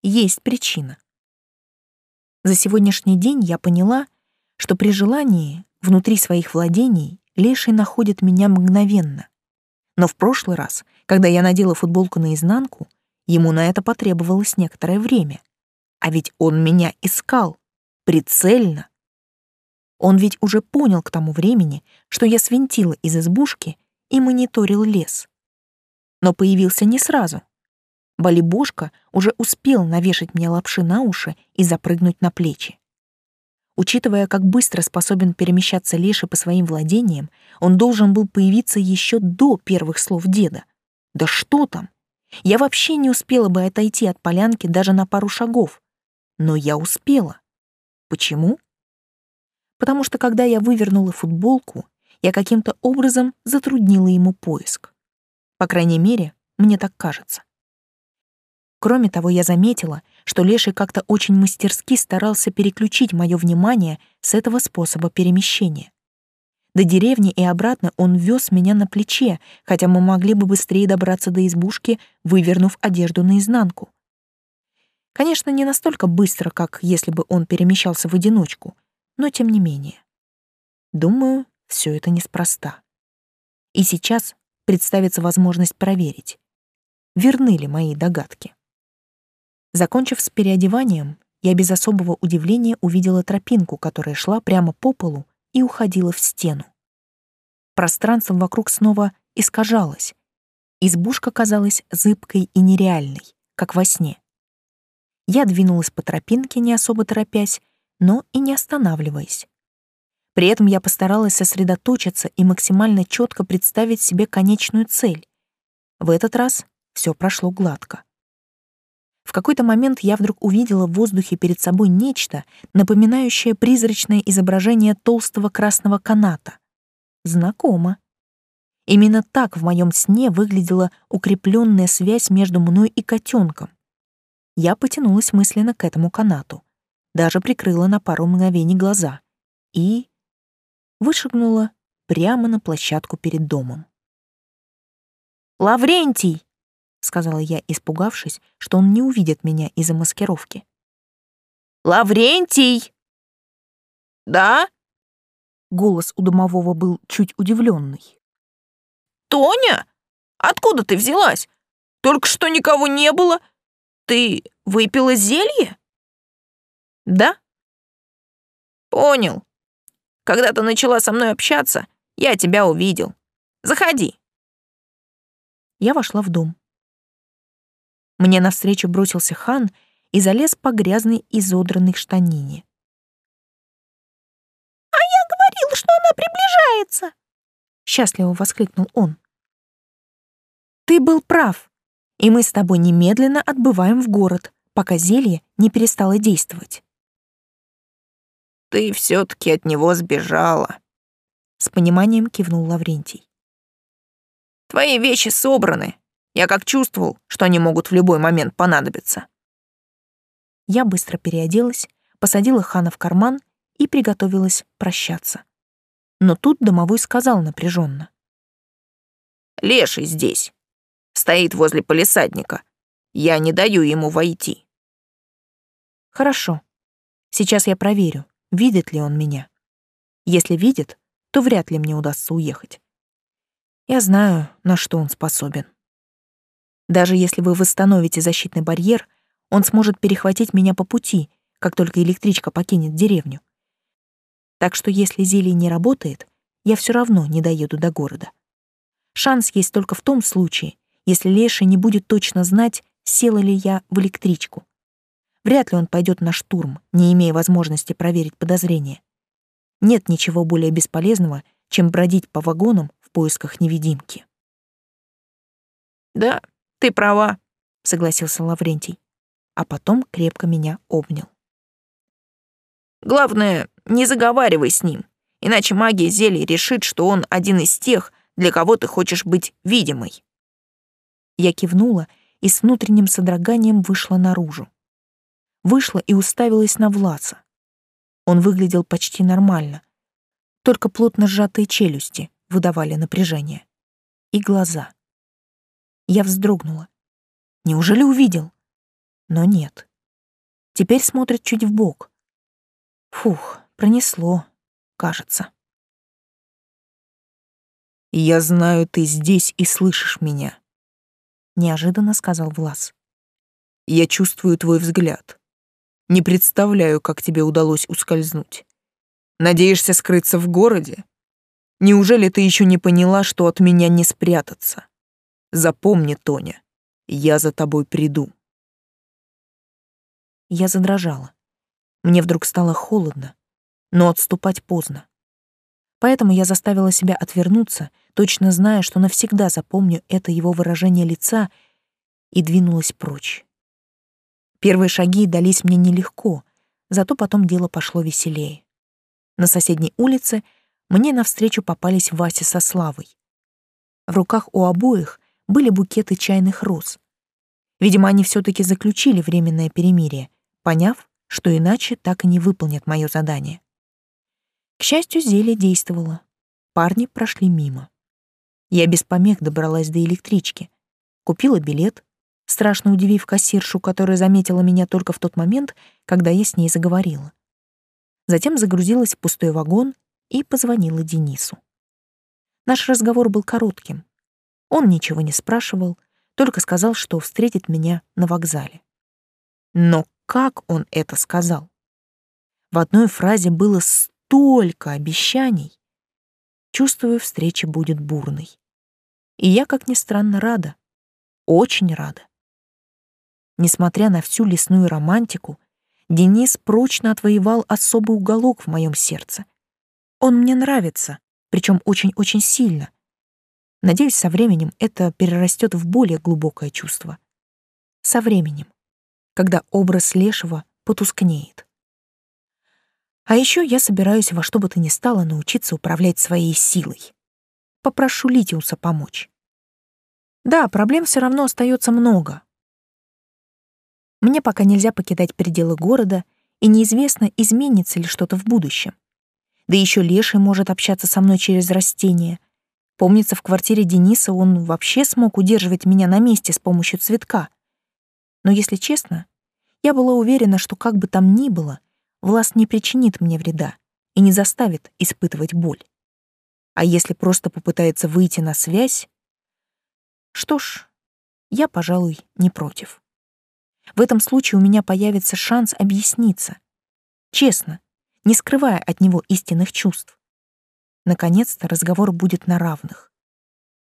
A: Есть причина. За сегодняшний день я поняла, что при желании внутри своих владений Леший находит меня мгновенно. Но в прошлый раз, когда я надела футболку наизнанку, ему на это потребовалось некоторое время. А ведь он меня искал, прицельно. Он ведь уже понял к тому времени, что я свинтила из избушки и мониторил лес. Но появился не сразу. Балибошка уже успел навешать мне лапши на уши и запрыгнуть на плечи. Учитывая, как быстро способен перемещаться Леша по своим владениям, он должен был появиться еще до первых слов деда. Да что там? Я вообще не успела бы отойти от полянки даже на пару шагов. Но я успела. Почему? Потому что когда я вывернула футболку, я каким-то образом затруднила ему поиск. По крайней мере, мне так кажется. Кроме того, я заметила, что Леший как-то очень мастерски старался переключить мое внимание с этого способа перемещения. До деревни и обратно он вез меня на плече, хотя мы могли бы быстрее добраться до избушки, вывернув одежду наизнанку. Конечно, не настолько быстро, как если бы он перемещался в одиночку, но тем не менее. Думаю, все это неспроста. И сейчас представится возможность проверить, верны ли мои догадки. Закончив с переодеванием, я без особого удивления увидела тропинку, которая шла прямо по полу и уходила в стену. Пространство вокруг снова искажалось. Избушка казалась зыбкой и нереальной, как во сне. Я двинулась по тропинке, не особо торопясь, но и не останавливаясь. При этом я постаралась сосредоточиться и максимально четко представить себе конечную цель. В этот раз все прошло гладко. В какой-то момент я вдруг увидела в воздухе перед собой нечто, напоминающее призрачное изображение толстого красного каната. Знакомо. Именно так в моем сне выглядела укрепленная связь между мной и котенком. Я потянулась мысленно к этому канату, даже прикрыла на пару мгновений глаза и вышагнула прямо на площадку перед домом. «Лаврентий!» — сказала я, испугавшись, что он не увидит меня из-за маскировки. «Лаврентий!» «Да?» Голос у домового был чуть удивленный. «Тоня? Откуда ты взялась? Только что никого не было. Ты выпила зелье?» «Да?» «Понял. Когда ты начала со мной общаться, я тебя увидел. Заходи». Я вошла в дом. Мне навстречу бросился хан и залез по грязной изодранной штанине.
C: «А я говорил, что она приближается!» — счастливо воскликнул он.
A: «Ты был прав, и мы с тобой немедленно отбываем в город, пока зелье не перестало действовать».
B: «Ты все-таки от него сбежала», — с пониманием кивнул Лаврентий. «Твои вещи собраны, я как чувствовал, что они могут в любой момент понадобиться.
A: Я быстро переоделась, посадила Хана в карман и приготовилась прощаться. Но тут домовой сказал напряженно:
B: «Леший здесь. Стоит возле полисадника. Я не даю ему войти».
A: «Хорошо. Сейчас я проверю, видит ли он меня. Если видит, то вряд ли мне удастся уехать. Я знаю, на что он способен». Даже если вы восстановите защитный барьер, он сможет перехватить меня по пути, как только электричка покинет деревню. Так что если зелье не работает, я все равно не доеду до города. Шанс есть только в том случае, если Леша не будет точно знать, села ли я в электричку. Вряд ли он пойдет на штурм, не имея возможности проверить подозрения. Нет ничего более бесполезного, чем бродить по вагонам в поисках невидимки.
B: «Да, ты права,
A: согласился Лаврентий, а потом крепко меня обнял.
B: Главное, не заговаривай с ним, иначе магия зелий решит, что он один из тех, для кого ты хочешь быть видимой.
A: Я кивнула и с внутренним содроганием вышла наружу. Вышла и уставилась на Власа. Он выглядел почти нормально, только плотно сжатые челюсти выдавали напряжение. И глаза. Я вздрогнула. Неужели увидел? Но нет. Теперь смотрит чуть в бок. Фух, пронесло, кажется.
B: «Я знаю, ты здесь и слышишь меня», — неожиданно сказал Влас. «Я чувствую твой взгляд. Не представляю, как тебе удалось ускользнуть. Надеешься скрыться в городе? Неужели ты еще не поняла, что от меня не спрятаться? Запомни, Тоня, я за тобой приду.
A: Я задрожала. Мне вдруг стало холодно, но отступать поздно. Поэтому я заставила себя отвернуться, точно зная, что навсегда запомню это его выражение лица, и двинулась прочь. Первые шаги дались мне нелегко, зато потом дело пошло веселее. На соседней улице мне навстречу попались Вася со Славой. В руках у обоих были букеты чайных роз. Видимо, они все таки заключили временное перемирие, поняв, что иначе так и не выполнят мое задание. К счастью, зелье действовало. Парни прошли мимо. Я без помех добралась до электрички, купила билет, страшно удивив кассиршу, которая заметила меня только в тот момент, когда я с ней заговорила. Затем загрузилась в пустой вагон и позвонила Денису. Наш разговор был коротким. Он ничего не спрашивал, только сказал, что встретит меня на вокзале. Но как он это сказал? В одной фразе было столько обещаний. Чувствую, встреча будет бурной. И я, как ни странно, рада. Очень рада. Несмотря на всю лесную романтику, Денис прочно отвоевал особый уголок в моем сердце. Он мне нравится, причем очень-очень сильно. Надеюсь, со временем это перерастет в более глубокое чувство. Со временем, когда образ Лешего потускнеет. А еще я собираюсь во что бы то ни стало научиться управлять своей силой. Попрошу Литиуса помочь. Да, проблем все равно остается много. Мне пока нельзя покидать пределы города, и неизвестно, изменится ли что-то в будущем. Да еще Леший может общаться со мной через растения. Помнится, в квартире Дениса он вообще смог удерживать меня на месте с помощью цветка. Но если честно, я была уверена, что как бы там ни было, Влас не причинит мне вреда и не заставит испытывать боль. А если просто попытается выйти на связь, что ж, я, пожалуй, не против. В этом случае у меня появится шанс объясниться. Честно, не скрывая от него истинных чувств. Наконец-то разговор будет на равных.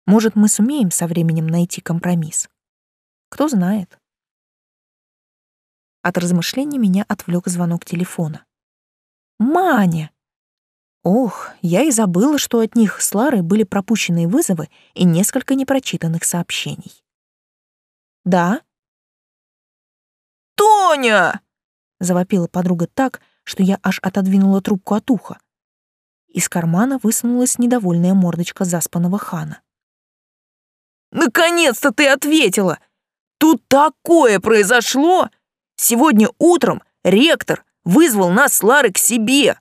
A: Может, мы сумеем со временем найти компромисс. Кто знает. От размышлений меня отвлек звонок телефона. «Маня!» Ох, я и забыла, что от них с Ларой были пропущенные вызовы и несколько непрочитанных сообщений. «Да?»
C: «Тоня!» — завопила подруга так,
A: что я аж отодвинула трубку от уха. Из кармана высунулась недовольная мордочка заспанного хана.
C: «Наконец-то ты ответила! Тут такое произошло! Сегодня утром ректор вызвал нас с Ларой к себе.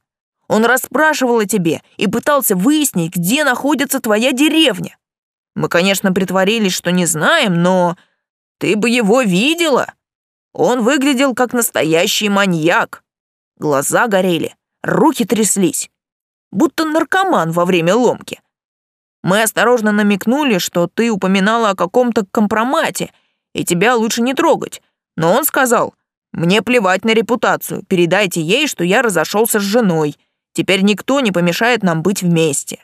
C: Он расспрашивал о тебе и пытался выяснить, где находится твоя деревня. Мы, конечно, притворились, что не знаем, но ты бы его видела. Он выглядел как настоящий маньяк. Глаза горели, руки тряслись, будто наркоман во время ломки. Мы осторожно намекнули, что ты упоминала о каком-то компромате, и тебя лучше не трогать. Но он сказал, «Мне плевать на репутацию, передайте ей, что я разошелся с женой. Теперь никто не помешает нам быть вместе».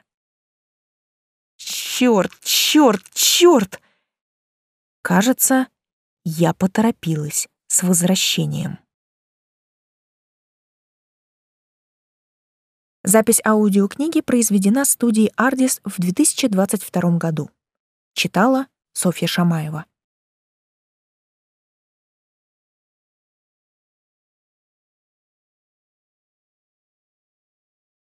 A: Черт, черт, черт! Кажется, я поторопилась с возвращением. Запись аудиокниги произведена студией «Ардис» в 2022 году. Читала Софья Шамаева.